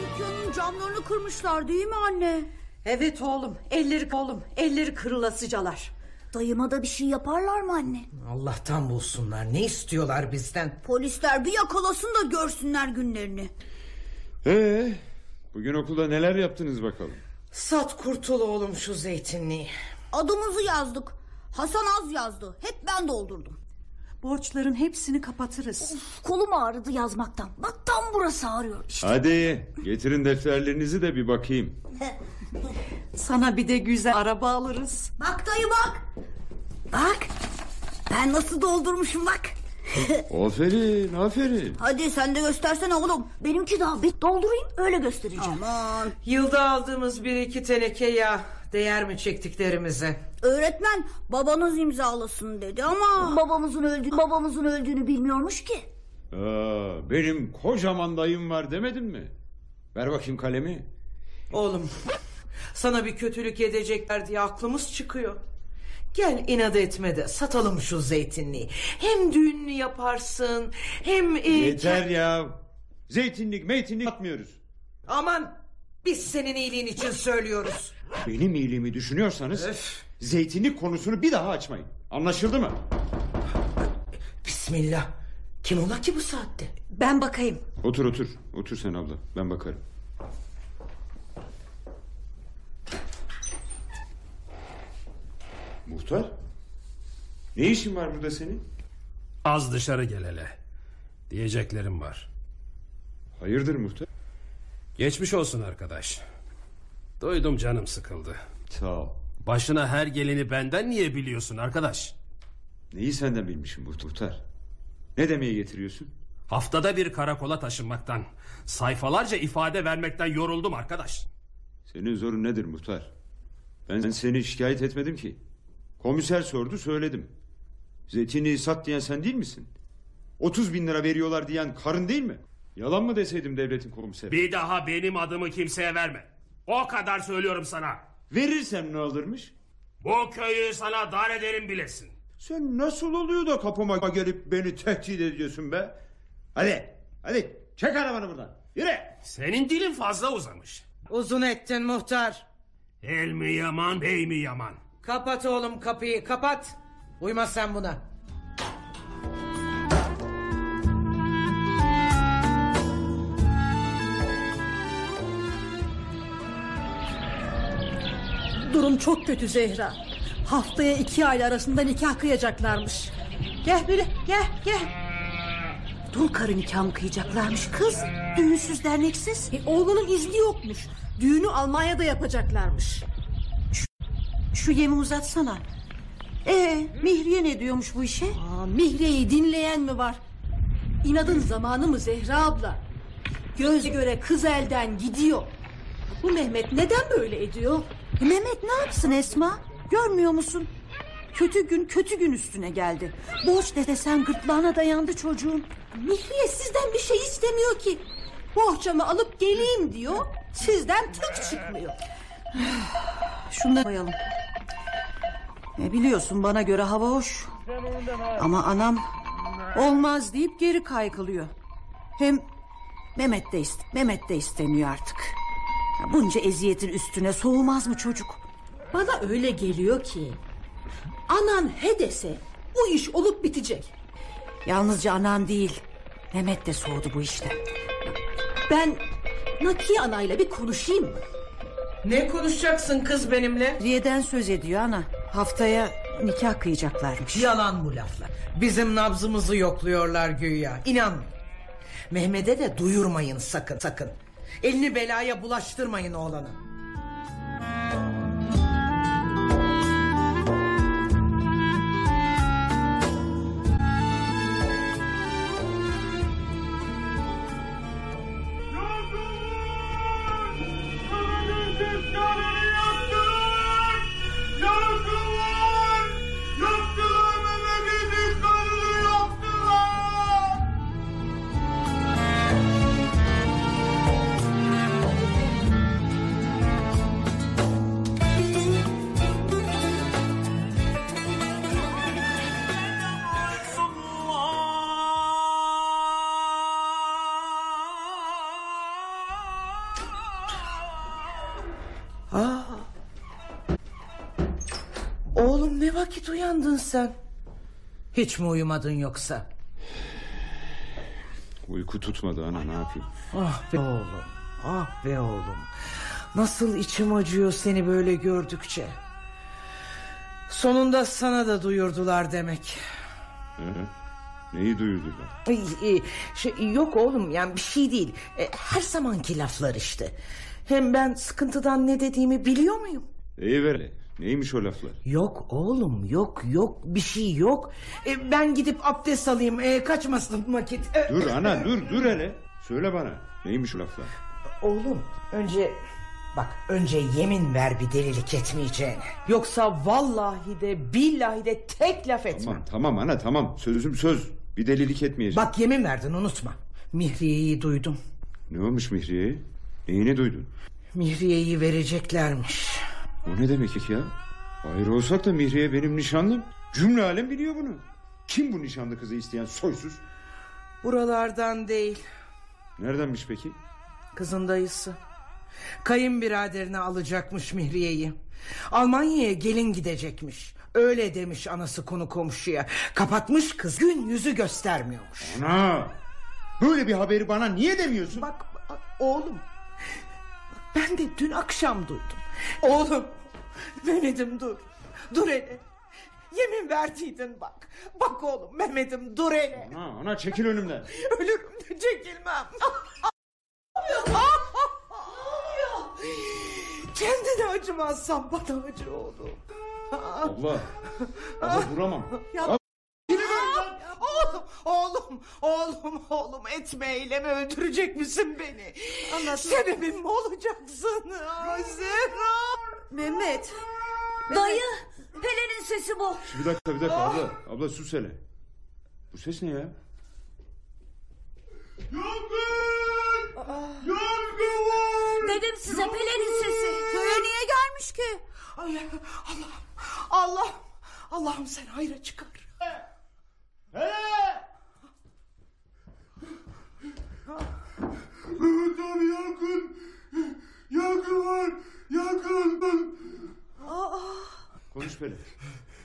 Dükkanın camlarını kırmışlar değil mi anne? Evet oğlum elleri oğlum elleri kırılasıcalar. Dayıma da bir şey yaparlar mı anne? Allah'tan bulsunlar. Ne istiyorlar bizden? Polisler bir yakalasın da görsünler günlerini. Ee, bugün okulda neler yaptınız bakalım? Sat kurtul oğlum şu zeytinliği. Adımızı yazdık. Hasan az yazdı. Hep ben doldurdum. Borçların hepsini kapatırız. Uf, kolum ağrıdı yazmaktan. Bak tam burası ağrıyor. İşte. Hadi getirin defterlerinizi de bir bakayım. Sana bir de güzel araba alırız. Bak dayı bak. Bak. Ben nasıl doldurmuşum bak. aferin aferin. Hadi sen de göstersene oğlum. Benimki daha bit doldurayım öyle göstereceğim. Aman. Yılda aldığımız bir iki teneke yağ değer mi çektiklerimize? Öğretmen babanız imzalasın dedi ama babamızın öldüğünü babamızın öldüğünü bilmiyormuş ki. Aa, benim kocaman dayım var demedim mi? Ver bakayım kalemi. Oğlum sana bir kötülük edecekler diye aklımız çıkıyor. Gel inat etme de satalım şu zeytinliği. Hem düğününü yaparsın hem... e, Yeter ya. Zeytinlik meytinlik atmıyoruz. Aman biz senin iyiliğin için söylüyoruz. Benim iyiliğimi düşünüyorsanız zeytinlik konusunu bir daha açmayın. Anlaşıldı mı? Bismillah. Kim ola ki bu saatte? Ben bakayım. Otur otur. Otur sen abla. Ben bakarım. Muhtar? Ne işin var burada senin? Az dışarı gel hele. Diyeceklerim var. Hayırdır muhtar? Geçmiş olsun arkadaş. Duydum canım sıkıldı. Sağ ol. Başına her geleni benden niye biliyorsun arkadaş? Neyi senden bilmişim muhtar? Ne demeye getiriyorsun? Haftada bir karakola taşınmaktan, sayfalarca ifade vermekten yoruldum arkadaş. Senin zorun nedir muhtar? Ben seni şikayet etmedim ki. Komiser sordu söyledim. Zeytinliği sat diyen sen değil misin? 30 bin lira veriyorlar diyen karın değil mi? Yalan mı deseydim devletin komiseri? Bir daha benim adımı kimseye verme. O kadar söylüyorum sana. Verirsem ne olurmuş? Bu köyü sana dar ederim bilesin. Sen nasıl oluyor da kapıma gelip beni tehdit ediyorsun be? Hadi, hadi çek arabanı buradan. Yürü. Senin dilin fazla uzamış. Uzun ettin muhtar. El mi yaman, bey mi yaman? Kapat oğlum kapıyı kapat. Uyma sen buna. Durum çok kötü Zehra. Haftaya iki aile arasında nikah kıyacaklarmış. Gel biri gel gel. Dul karı nikah mı kıyacaklarmış kız? Düğünsüz derneksiz. E, oğlunun izni yokmuş. Düğünü Almanya'da yapacaklarmış. Şu yemi uzatsana. Ee, Mihriye ne diyormuş bu işe? Aa, Mihriye'yi dinleyen mi var? İnadın zamanı mı Zehra abla? Göz göre kız elden gidiyor. Bu Mehmet neden böyle ediyor? E, Mehmet ne yapsın Esma? Görmüyor musun? Kötü gün kötü gün üstüne geldi. Borç desen gırtlağına dayandı çocuğun. Mihriye sizden bir şey istemiyor ki. Bohçamı alıp geleyim diyor. Sizden tık çıkmıyor. Şunları koyalım. E, biliyorsun bana göre hava hoş. Ama anam olmaz deyip geri kaykılıyor. Hem Mehmet de, ist Mehmet de istemiyor artık. Ya Bunca eziyetin üstüne soğumaz mı çocuk? Bana öyle geliyor ki anan he dese bu iş olup bitecek. Yalnızca anan değil. Mehmet de soğudu bu işten. Ben Nakiye anayla bir konuşayım mı? Ne konuşacaksın kız benimle? Riyeden söz ediyor ana. Haftaya nikah kıyacaklarmış. Yalan bu laflar. Bizim nabzımızı yokluyorlar güya. İnanmayın. Mehmet'e de duyurmayın sakın sakın. Elini belaya bulaştırmayın oğlanın. Oğlum ne vakit uyandın sen? Hiç mi uyumadın yoksa? Uyku tutmadı ana ne yapayım? Ah be oğlum. Ah be oğlum. Nasıl içim acıyor seni böyle gördükçe. Sonunda sana da duyurdular demek. Ee, neyi duyurdular? Ay, e, Şey, yok oğlum yani bir şey değil. E, Her zamanki laflar işte. Hem ben sıkıntıdan ne dediğimi biliyor muyum? İyi ver. Neymiş o laflar? Yok oğlum yok yok bir şey yok. E, ben gidip abdest alayım e, kaçmasın vakit. E, Dur ana dur dur hele. Söyle bana. Neymiş o laflar? Oğlum önce bak önce yemin ver bir delilik etmeyeceğine. Yoksa vallahi de billahi de tek laf etmem. Tamam tamam ana tamam. Sözüm söz. Bir delilik etmeyeceğim. Bak yemin verdin unutma. Mihriye'yi duydum. Ne olmuş Mihriye'ye? Neyini duydun? Mihriye'yi vereceklermiş. O ne demek ki ya? Ayrı olsak da Mihriye benim nişanlım. Cümle alem biliyor bunu. Kim bu nişanlı kızı isteyen soysuz? Buralardan değil Neredenmiş peki? kızın dayısı. Kayınbiraderine alacakmış Mihriye'yi. Almanya'ya gelin gidecekmiş. Öyle demiş anası konu komşuya. Kapatmış kız gün yüzü göstermiyormuş. Ana! Böyle bir haberi bana niye demiyorsun? Bak oğlum. Ben de dün akşam duydum. Oğlum. Mehmet'im dur. Dur hele. Yemin verdiydin bak. Bak oğlum Mehmet'im dur hele. Ana, ana çekil önümden. Ölürüm de çekilmem. Kendine acımazsan bana acı oğlum. Abla. Abla vuramam. Ya- Oğlum, oğlum, oğlum, etme eyleme öldürecek misin beni? Sebebim mi olacaksın? Zehra. Mehmet. Dayı Pelin'in sesi bu. Bir dakika bir dakika abla. Abla sus hele. Bu ses ne ya? Dedim size Pelin'in sesi. Köye niye gelmiş ki? Ay, Allah, Allah, Allah'ım sen hayra çıkar. Mehmet abi yakın! Yakın var! Yakın! Konuş böyle.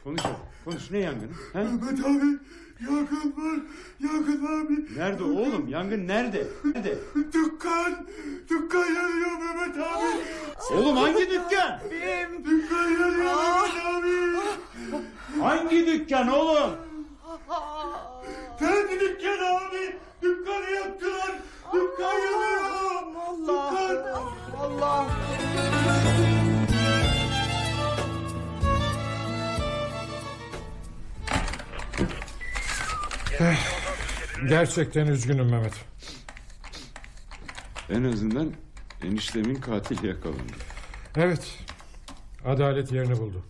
Konuş hele. Konuş ne yangını? He? Mehmet abi yakın var! Yakın abi! Nerede oğlum? Yangın nerede? Nerede? Dükkan! Dükkan yanıyor Mehmet abi! Oğlum hangi dükkan? Benim. Dükkan yanıyor Mehmet abi! Hangi dükkan oğlum? Kendi dükkan abi! Dükkanı yaktılar! Dükkan yanıyor! Allah, Allah. Gerçekten üzgünüm Mehmet. En azından eniştemin katili yakalandı. Evet. Adalet yerini buldu.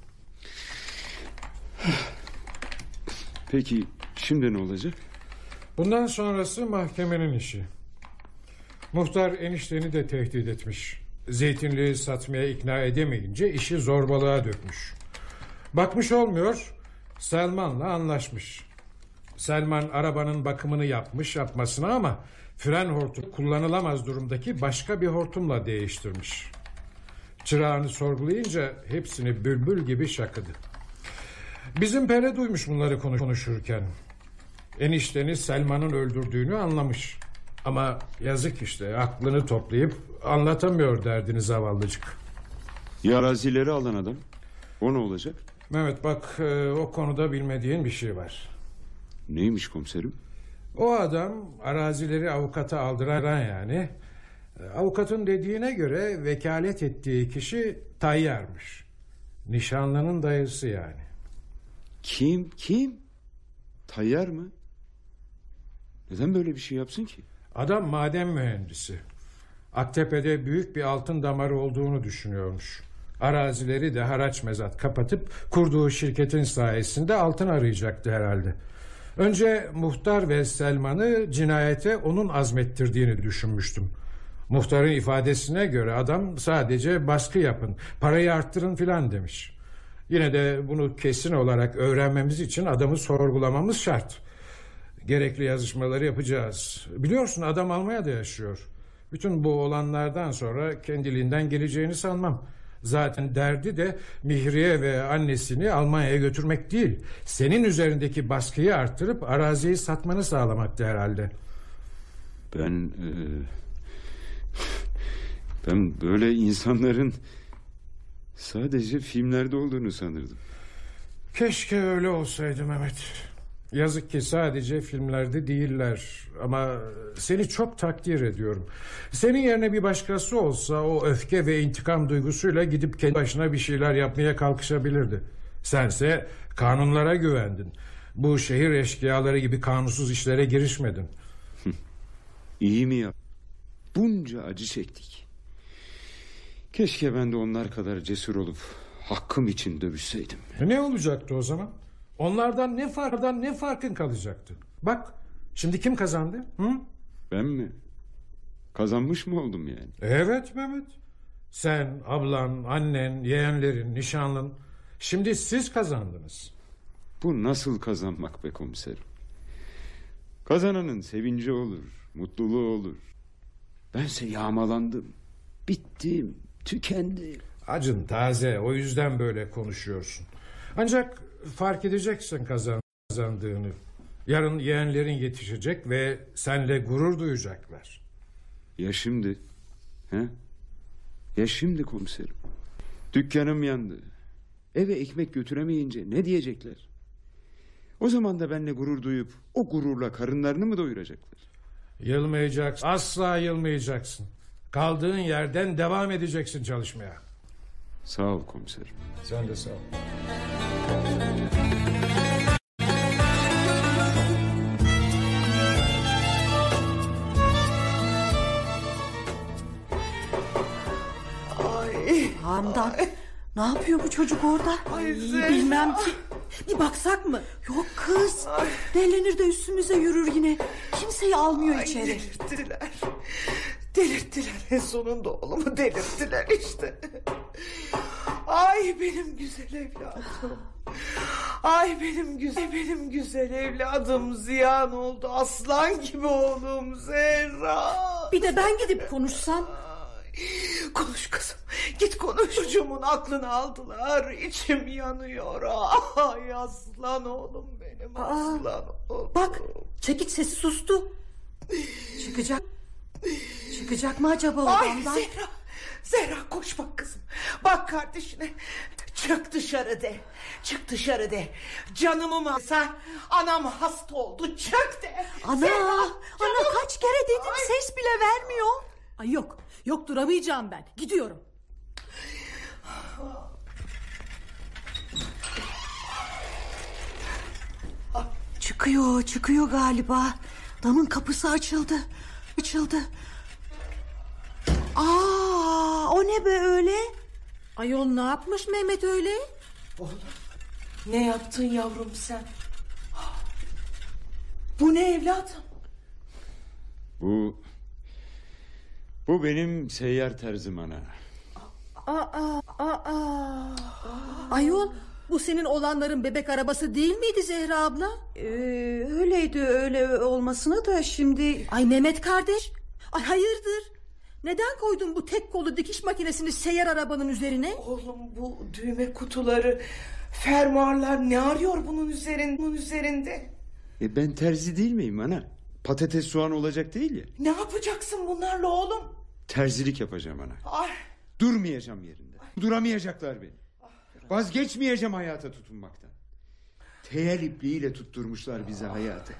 Peki şimdi ne olacak? Bundan sonrası mahkemenin işi. Muhtar enişteni de tehdit etmiş. Zeytinliği satmaya ikna edemeyince işi zorbalığa dökmüş. Bakmış olmuyor, Selman'la anlaşmış. Selman arabanın bakımını yapmış yapmasına ama fren hortumu kullanılamaz durumdaki başka bir hortumla değiştirmiş. Çırağını sorgulayınca hepsini bülbül gibi şakıdı. Bizim Pere duymuş bunları konuş- konuşurken. Enişteni Selman'ın öldürdüğünü anlamış. Ama yazık işte aklını toplayıp anlatamıyor derdini zavallıcık. Ya arazileri alan adam? O ne olacak? Mehmet bak e, o konuda bilmediğin bir şey var. Neymiş komiserim? O adam arazileri avukata aldıran yani. e, Avukatın dediğine göre vekalet ettiği kişi Tayyar'mış. Nişanlının dayısı yani. Kim? Kim? Tayyar mı? Neden böyle bir şey yapsın ki? Adam maden mühendisi. Aktepe'de büyük bir altın damarı olduğunu düşünüyormuş. Arazileri de haraç mezat kapatıp kurduğu şirketin sayesinde altın arayacaktı herhalde. Önce muhtar ve Selman'ı cinayete onun azmettirdiğini düşünmüştüm. Muhtarın ifadesine göre adam sadece baskı yapın, parayı arttırın filan demiş. Yine de bunu kesin olarak öğrenmemiz için adamı sorgulamamız şart. Gerekli yazışmaları yapacağız. Biliyorsun adam Almanya'da yaşıyor. Bütün bu olanlardan sonra kendiliğinden geleceğini sanmam. Zaten derdi de Mihriye ve annesini Almanya'ya götürmek değil. Senin üzerindeki baskıyı arttırıp araziyi satmanı sağlamaktı herhalde. Ben... e, ben böyle insanların sadece filmlerde olduğunu sanırdım. Keşke öyle olsaydı Mehmet. Yazık ki sadece filmlerde değiller ama seni çok takdir ediyorum. Senin yerine bir başkası olsa o öfke ve intikam duygusuyla gidip kendi başına bir şeyler yapmaya kalkışabilirdi. Sense kanunlara güvendin. Bu şehir eşkıyaları gibi kanunsuz işlere girişmedin. İyi mi yap? Bunca acı çektik. Keşke ben de onlar kadar cesur olup hakkım için dövüşseydim. E Ne olacaktı o zaman? Onlardan ne farkdan ne farkın kalacaktı? Bak şimdi kim kazandı? Hı? Ben mi? Kazanmış mı oldum yani? Evet Mehmet. Sen, ablan, annen, yeğenlerin, nişanlın. Şimdi siz kazandınız. Bu nasıl kazanmak be komiserim? Kazananın sevinci olur, mutluluğu olur. Bense yağmalandım. Bittim, tükendim. Acın taze o yüzden böyle konuşuyorsun. Ancak fark edeceksin kazan- kazandığını. Yarın yeğenlerin yetişecek ve senle gurur duyacaklar. Ya şimdi? He? Ya şimdi komiserim? Dükkanım yandı. Eve ekmek götüremeyince ne diyecekler? O zaman da benimle gurur duyup o gururla karınlarını mı doyuracaklar? Yılmayacaksın. Asla yılmayacaksın. Kaldığın yerden devam edeceksin çalışmaya. Sağ ol komiserim. Sen de sağ ol. Ay. Handan ne yapıyor bu çocuk orada? Ay, Bilmem ki. Bir baksak mı? Yok kız. Delenir de üstümüze yürür yine. Kimseyi almıyor Ay, içeri. delirttiler. Delirttiler en sonunda oğlumu delirttiler işte. Ay benim güzel evladım. Ay benim güzel benim güzel evladım ziyan oldu aslan gibi oğlum Zehra. Bir de ben gidip konuşsam. Konuş kızım git konuş çocuğumun aklını aldılar içim yanıyor. Ay aslan oğlum benim aslan oğlum. Bak çekiç sesi sustu. Çıkacak. Çıkacak mı acaba Ay odamdan? Zehra Zehra koş bak kızım. Bak kardeşine. Çık dışarı de. Çık dışarı de. Canımı mı sen? Anam hasta oldu. Çık de. Ana, Zehra, ana kaç kere dedim ses bile vermiyor. Ay yok. Yok duramayacağım ben. Gidiyorum. Çıkıyor çıkıyor galiba. Damın kapısı açıldı. Açıldı. Aa, o ne be öyle? Ayol ne yapmış Mehmet öyle? Oğlum ne yaptın yavrum sen? Bu ne evladım? Bu... Bu benim seyyar terzim ana. Aa, aa, aa. Ayol Bu senin olanların bebek arabası değil miydi Zehra abla? Ee, öyleydi öyle olmasına da şimdi... Ay Mehmet kardeş. Ay hayırdır? Neden koydun bu tek kolu dikiş makinesini seyyar arabanın üzerine? Oğlum bu düğme kutuları, fermuarlar ne arıyor bunun üzerinde? Bunun üzerinde? E ben terzi değil miyim ana? Patates soğan olacak değil ya. Ne yapacaksın bunlarla oğlum? Terzilik yapacağım ana. Ay, Durmayacağım yerinde. Duramayacaklar beni. Vazgeçmeyeceğim hayata tutunmaktan. Teyel ipliğiyle tutturmuşlar bize hayatı.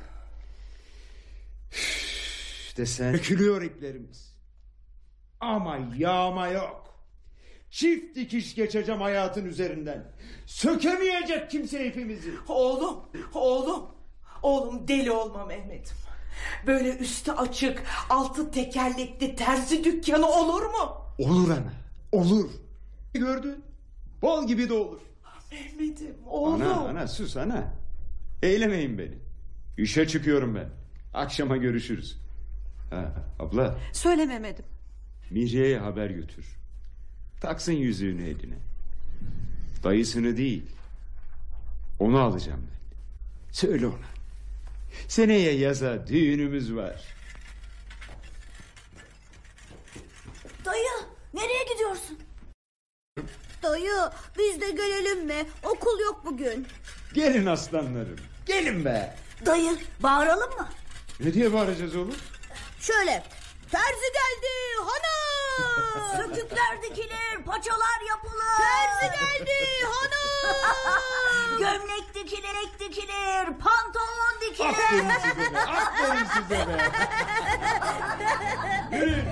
Üf, Desen dökülüyor iplerimiz. Ama yağma yok. Çift dikiş geçeceğim hayatın üzerinden. Sökemeyecek kimse ipimizi. oğlum, oğlum. Oğlum deli olma Mehmet'im. Böyle üstü açık, altı tekerlekli terzi dükkanı olur mu? Olur ana. Olur. Gördün. Bal gibi de olur. Mehmet'im, oğlum. Ana ana sus ana. Eylemeyin beni. İşe çıkıyorum ben. Akşama görüşürüz. Ha, abla Söyle Mehmet'im. Mihriye'ye haber götür. Taksın yüzüğünü eline. Dayısını değil. Onu alacağım ben. Söyle ona. Seneye yaza düğünümüz var. Dayı nereye gidiyorsun? Dayı biz de gelelim mi? Okul yok bugün. Gelin aslanlarım. Gelin be. Dayı bağıralım mı? Ne diye bağıracağız oğlum? Şöyle. Terzi geldi hanım. Sökükler dikilir, paçalar yapılır. Terzi geldi hanım. Gömlek dikilir, ek dikilir, pantolon dikilir. Aferin size be. Aferin size be. Yürü.